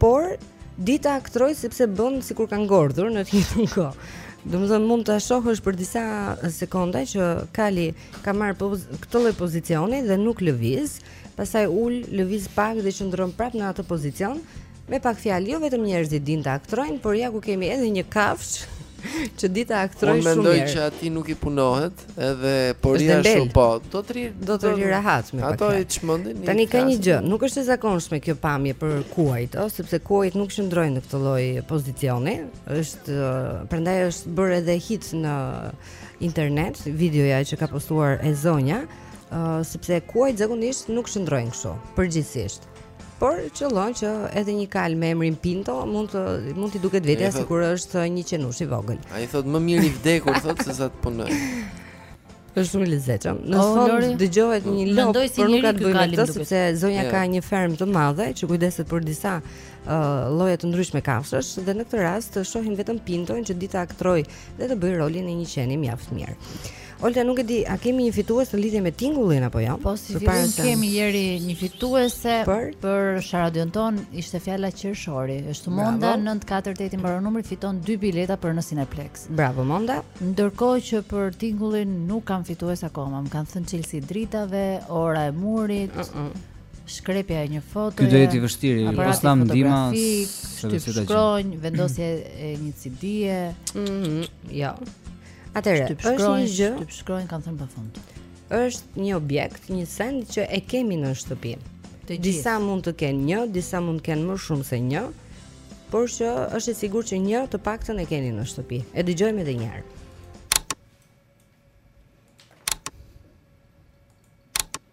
B: por di të aktrojë sepse bën sikur ka ngordhur në të njëjtën kohë. Domethënë mund ta shohësh për disa sekonda që kali ka marrë këtë lloj pozicioni dhe nuk lëviz, pastaj ul, lëviz pak dhe qëndron prapë në atë pozicion. Me pak fjalë, jo vetëm njerëzit dinë të aktrojnë, por ja ku kemi edhe një kafshë që di të aktrojë shumë mirë.
C: Unë mendoj që aty nuk i punohet, edhe por ja shumë po. Do të rri,
B: do të rri rahat me pak.
C: Ato i çmendin.
B: Tani ka një gjë, nuk është e zakonshme kjo pamje për kuajt, ëh, sepse kuajt nuk qëndrojnë në këtë lloj pozicioni. Ëh, prandaj është bërë edhe hit në internet videoja që ka postuar e zonja uh, sepse kuajt zakonisht nuk qëndrojnë kështu, përgjithsisht. Por qëllon që edhe një kalë me emrin Pinto mund të mund t'i duket vetja
C: thot,
B: sikur është një qenush i vogël.
C: Ai thotë më mirë i vdekur thotë se sa të punoj.
B: Është shumë i lezetshëm. Në
D: oh,
B: fund dëgjohet një
D: lopë, si
B: por nuk ka të bëjë me këtë sepse zonja
C: yeah.
B: ka një fermë të madhe që kujdeset për disa uh, lloje të ndryshme kafshësh dhe në këtë rast shohim vetëm Pinton që di të aktrojë dhe të bëjë rolin e një qeni mjaft mirë. Olta nuk e di, a kemi një fitues në lidhje me tingullin apo jo?
D: Po si fillim kemi Eri një fituese
B: për
D: për sharadën tonë, ishte fjala qershori. Është Monda 948 i mbaron numri, fiton dy bileta për në Cineplex.
B: Bravo Monda.
D: Ndërkohë që për tingullin nuk kam fitues akoma, më kanë thënë çelësi dritave, ora e murit. Uh -uh. Shkrepja e një foto.
F: Ky do jetë i vështirë, pas lam ndima,
D: shtypshkronjë, vendosje e një CD-e.
B: Mhm. Mm jo. Atëherë, është një gjë,
D: shtypshkronjë kanë thënë pafund.
B: Është një objekt, një send që e kemi në shtëpi.
D: Të gjithë.
B: Disa mund të kenë një, disa mund të kenë më shumë se një, por që është e sigurt që një të paktën e keni në shtëpi. E dëgjojmë edhe një herë.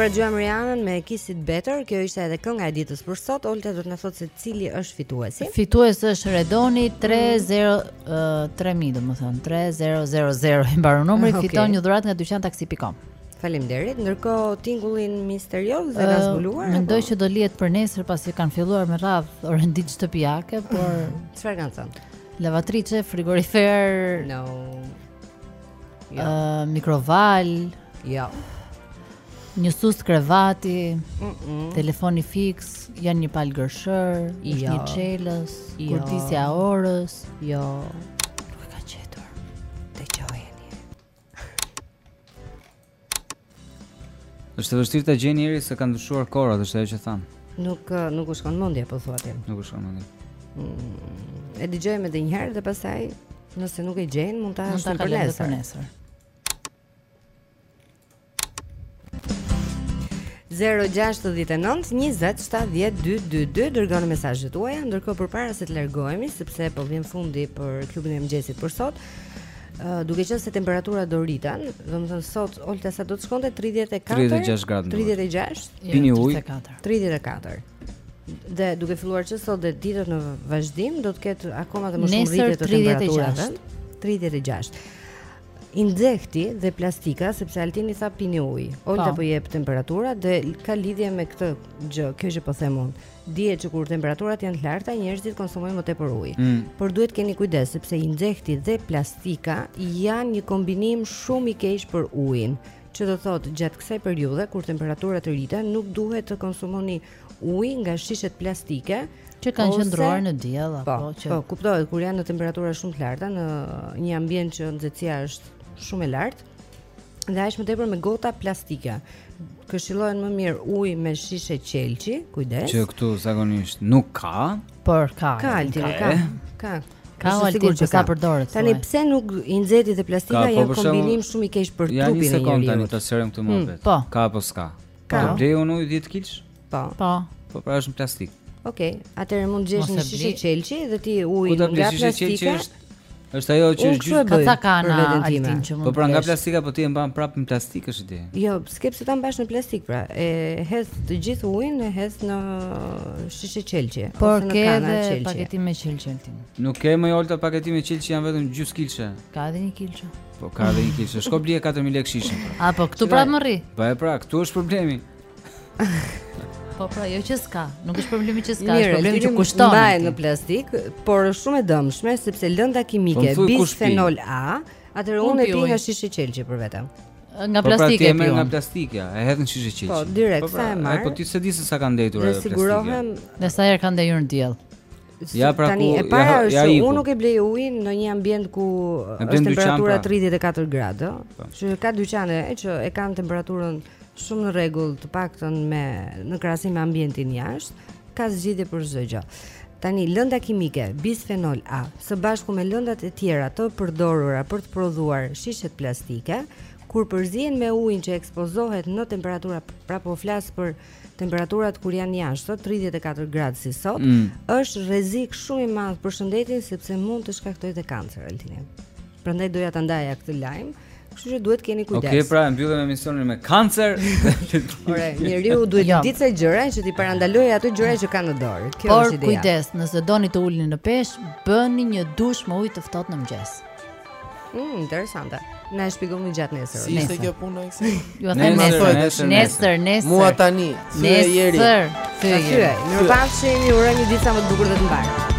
B: Pra dëgjuam Rianën me Kiss It Better, kjo ishte edhe kënga e ditës për sot. Olta do të na thotë se cili është fituesi.
D: Fituesi është Redoni 303.000, domethënë 3000 i mbaron numri,
B: okay.
D: fiton një dhuratë nga dyqantaksi.com.
B: Faleminderit. Ndërkohë tingullin misterioz e
D: kanë
B: zbuluar.
D: Mendoj që do lihet për nesër pasi kanë filluar me radhë orenditë shtëpiake, po.
B: Çfarë kanë thënë?
D: Lavatriçe, frigorifer,
B: no.
D: Jo. Ja. Uh, mikroval.
B: Jo. Ja.
D: Një sustë krevati,
B: mm -mm.
D: telefoni fiks, janë një palë gërshërë,
B: jo.
D: një çelës,
B: jo.
D: kurdisja e orës.
B: Jo.
F: Është e vështirë ta gjejnë Eri se kanë ndryshuar kohërat, është ajo që thamë.
B: Nuk nuk u shkon mendja po thua ti.
F: Nuk u shkon mendja.
B: Mm, e dëgjojmë edhe një herë dhe pastaj nëse nuk e gjejnë mund ta shtyjmë për nesër. 0-6-19-27-12-22 Dërgoni mesazhet tuaja Ndërkohë përpara se të largohemi Sepse po vjen fundi për klubin e mëngjesit për sot duke qenë se temperaturat do rriten, domethënë sot Olta sa do të shkonte 34
F: 36 gradë.
B: 36.
F: Pini ujë.
B: 34. Dhe duke filluar që sot dhe ditët në vazhdim do të ketë akoma dhe më shumë rritje të temperaturave. 36. i nxehti dhe plastika sepse Altini tha pini ujë. Olta
D: po,
B: po jep temperaturat dhe ka lidhje me këtë gjë, kjo që po them unë. Dihet që kur temperaturat janë të larta, njerëzit konsumojnë më tepër ujë.
F: Mm.
B: Por duhet keni kujdes sepse i nxehti dhe plastika janë një kombinim shumë i keq për ujin që do thotë gjatë kësaj periudhe kur temperaturat rriten nuk duhet të konsumoni ujë ujë nga shishet plastike
D: që kanë qëndruar në diell apo po, që
B: Po, kuptohet kur janë në temperatura shumë të larta në një ambient që nxehtësia është shumë e lartë dhe aq më tepër me gota plastike. Këshillohen më mirë ujë me shishe qelqi, kujdes.
F: Që këtu zakonisht nuk ka,
D: por ka.
B: Ka,
F: ka,
B: ka. Ka.
D: Ka Altin
B: që ka
D: përdorur.
B: Tani pse nuk i nxehti dhe plastika
F: po,
B: janë kombinim shumë i keq për trupin e
F: njeriu. Ja
B: një sekondë tani
F: ta sqarojmë këtë
B: hmm,
F: muhabet.
D: Po.
F: Ka apo s'ka? Po. Do blej unë ujë 10 kilsh?
B: Po.
D: Po.
F: Po pra është në plastikë.
B: Okej, okay. atëherë mund të gjesh një shishe qelqi dhe ti
F: ujë
B: nga
F: plastika.
B: Ku
F: ka shishe
B: qelqi
F: është? Është ajo që është
B: gjithë këta kanë
D: Altin që mund.
F: Po pra nga plastika po ti e mban prapë në plastikë është ideja.
B: Jo, s'ke pse ta mbash në plastikë pra. E hedh të gjithë ujin e hedh në shishe
D: qelqi
B: ose në kana
D: qelqi.
B: Po ke
D: paketim me qelqi Altin.
F: Nuk ke më Olta paketim me qelqi janë vetëm gjysë kilshe.
D: Ka edhe një kilshe.
F: Po ka dhe një kilshe, shko blije 4.000 lek shishen pra.
D: A, po këtu pra më rri
F: Po e pra, këtu është problemi
D: Po pra, jo që s'ka, nuk është problemi që s'ka, është problemi që kushton
B: Mirë,
D: le të rri
B: në plastikë, por është shumë e dëmshme Sepse lënda kimike,
F: po
B: bisfenol A Atëherë
D: po
B: unë e
D: pi
B: nga shishe qelqi për veten
D: Nga
F: po pra, plastikë
D: e pi Po pra, ti
F: e merr nga plastika, e hedh në shishe qelqi
B: Po, direkt, po
F: pra,
B: sa e marr
F: Po ti s'e di se sa ka ndenjtur
B: në
F: plastikë Dhe
B: sigurohem
D: Dhe sa e ka ndenjur në diell
F: Ja pra
B: tani,
F: ku,
B: e para
F: ja,
B: është
F: ja, ja
B: unë nuk e blej ujin në një ambient ku është temperatura
F: pra.
B: 34 gradë,
F: po.
B: që ka dyqane e që e kanë temperaturën shumë në rregull, të paktën me në krahasim me ambientin jashtë, ka zgjidhje për çdo gjë. Tani lënda kimike bisfenol A, së bashku me lëndat e tjera të përdorura për të prodhuar shishet plastike, kur përzihen me ujin që ekspozohet në temperatura, pra po flas për temperaturat kur janë jashtë sot 34 gradë si sot,
F: mm.
B: është rrezik shumë i madh për shëndetin sepse mund të shkaktojë të kancer Altini. Prandaj doja ta ndaja këtë lajm. Kështu që duhet keni kujdes.
F: Okej, okay, pra mbyllim emisionin me kancer.
B: Ore, njeriu duhet t'i dijë ca gjëra që t'i parandalojë ato gjëra që ka në dorë. Kjo
D: Por,
B: është ideja.
D: Por kujdes, nëse doni të ulni në peshë, bëni një dush me ujë të ftohtë në mëngjes.
B: Mm, interesante. Na e shpjegon më gjatë nesër.
C: Si ishte kjo punë ekse?
D: Ju a them
F: nesër,
D: nesër,
F: nesër,
D: nesër.
C: Mua tani,
D: nesër.
B: Nesër.
D: Nesër.
B: Ju pafshi, ju uroj një ditë sa më të bukur dhe të
I: mbarë.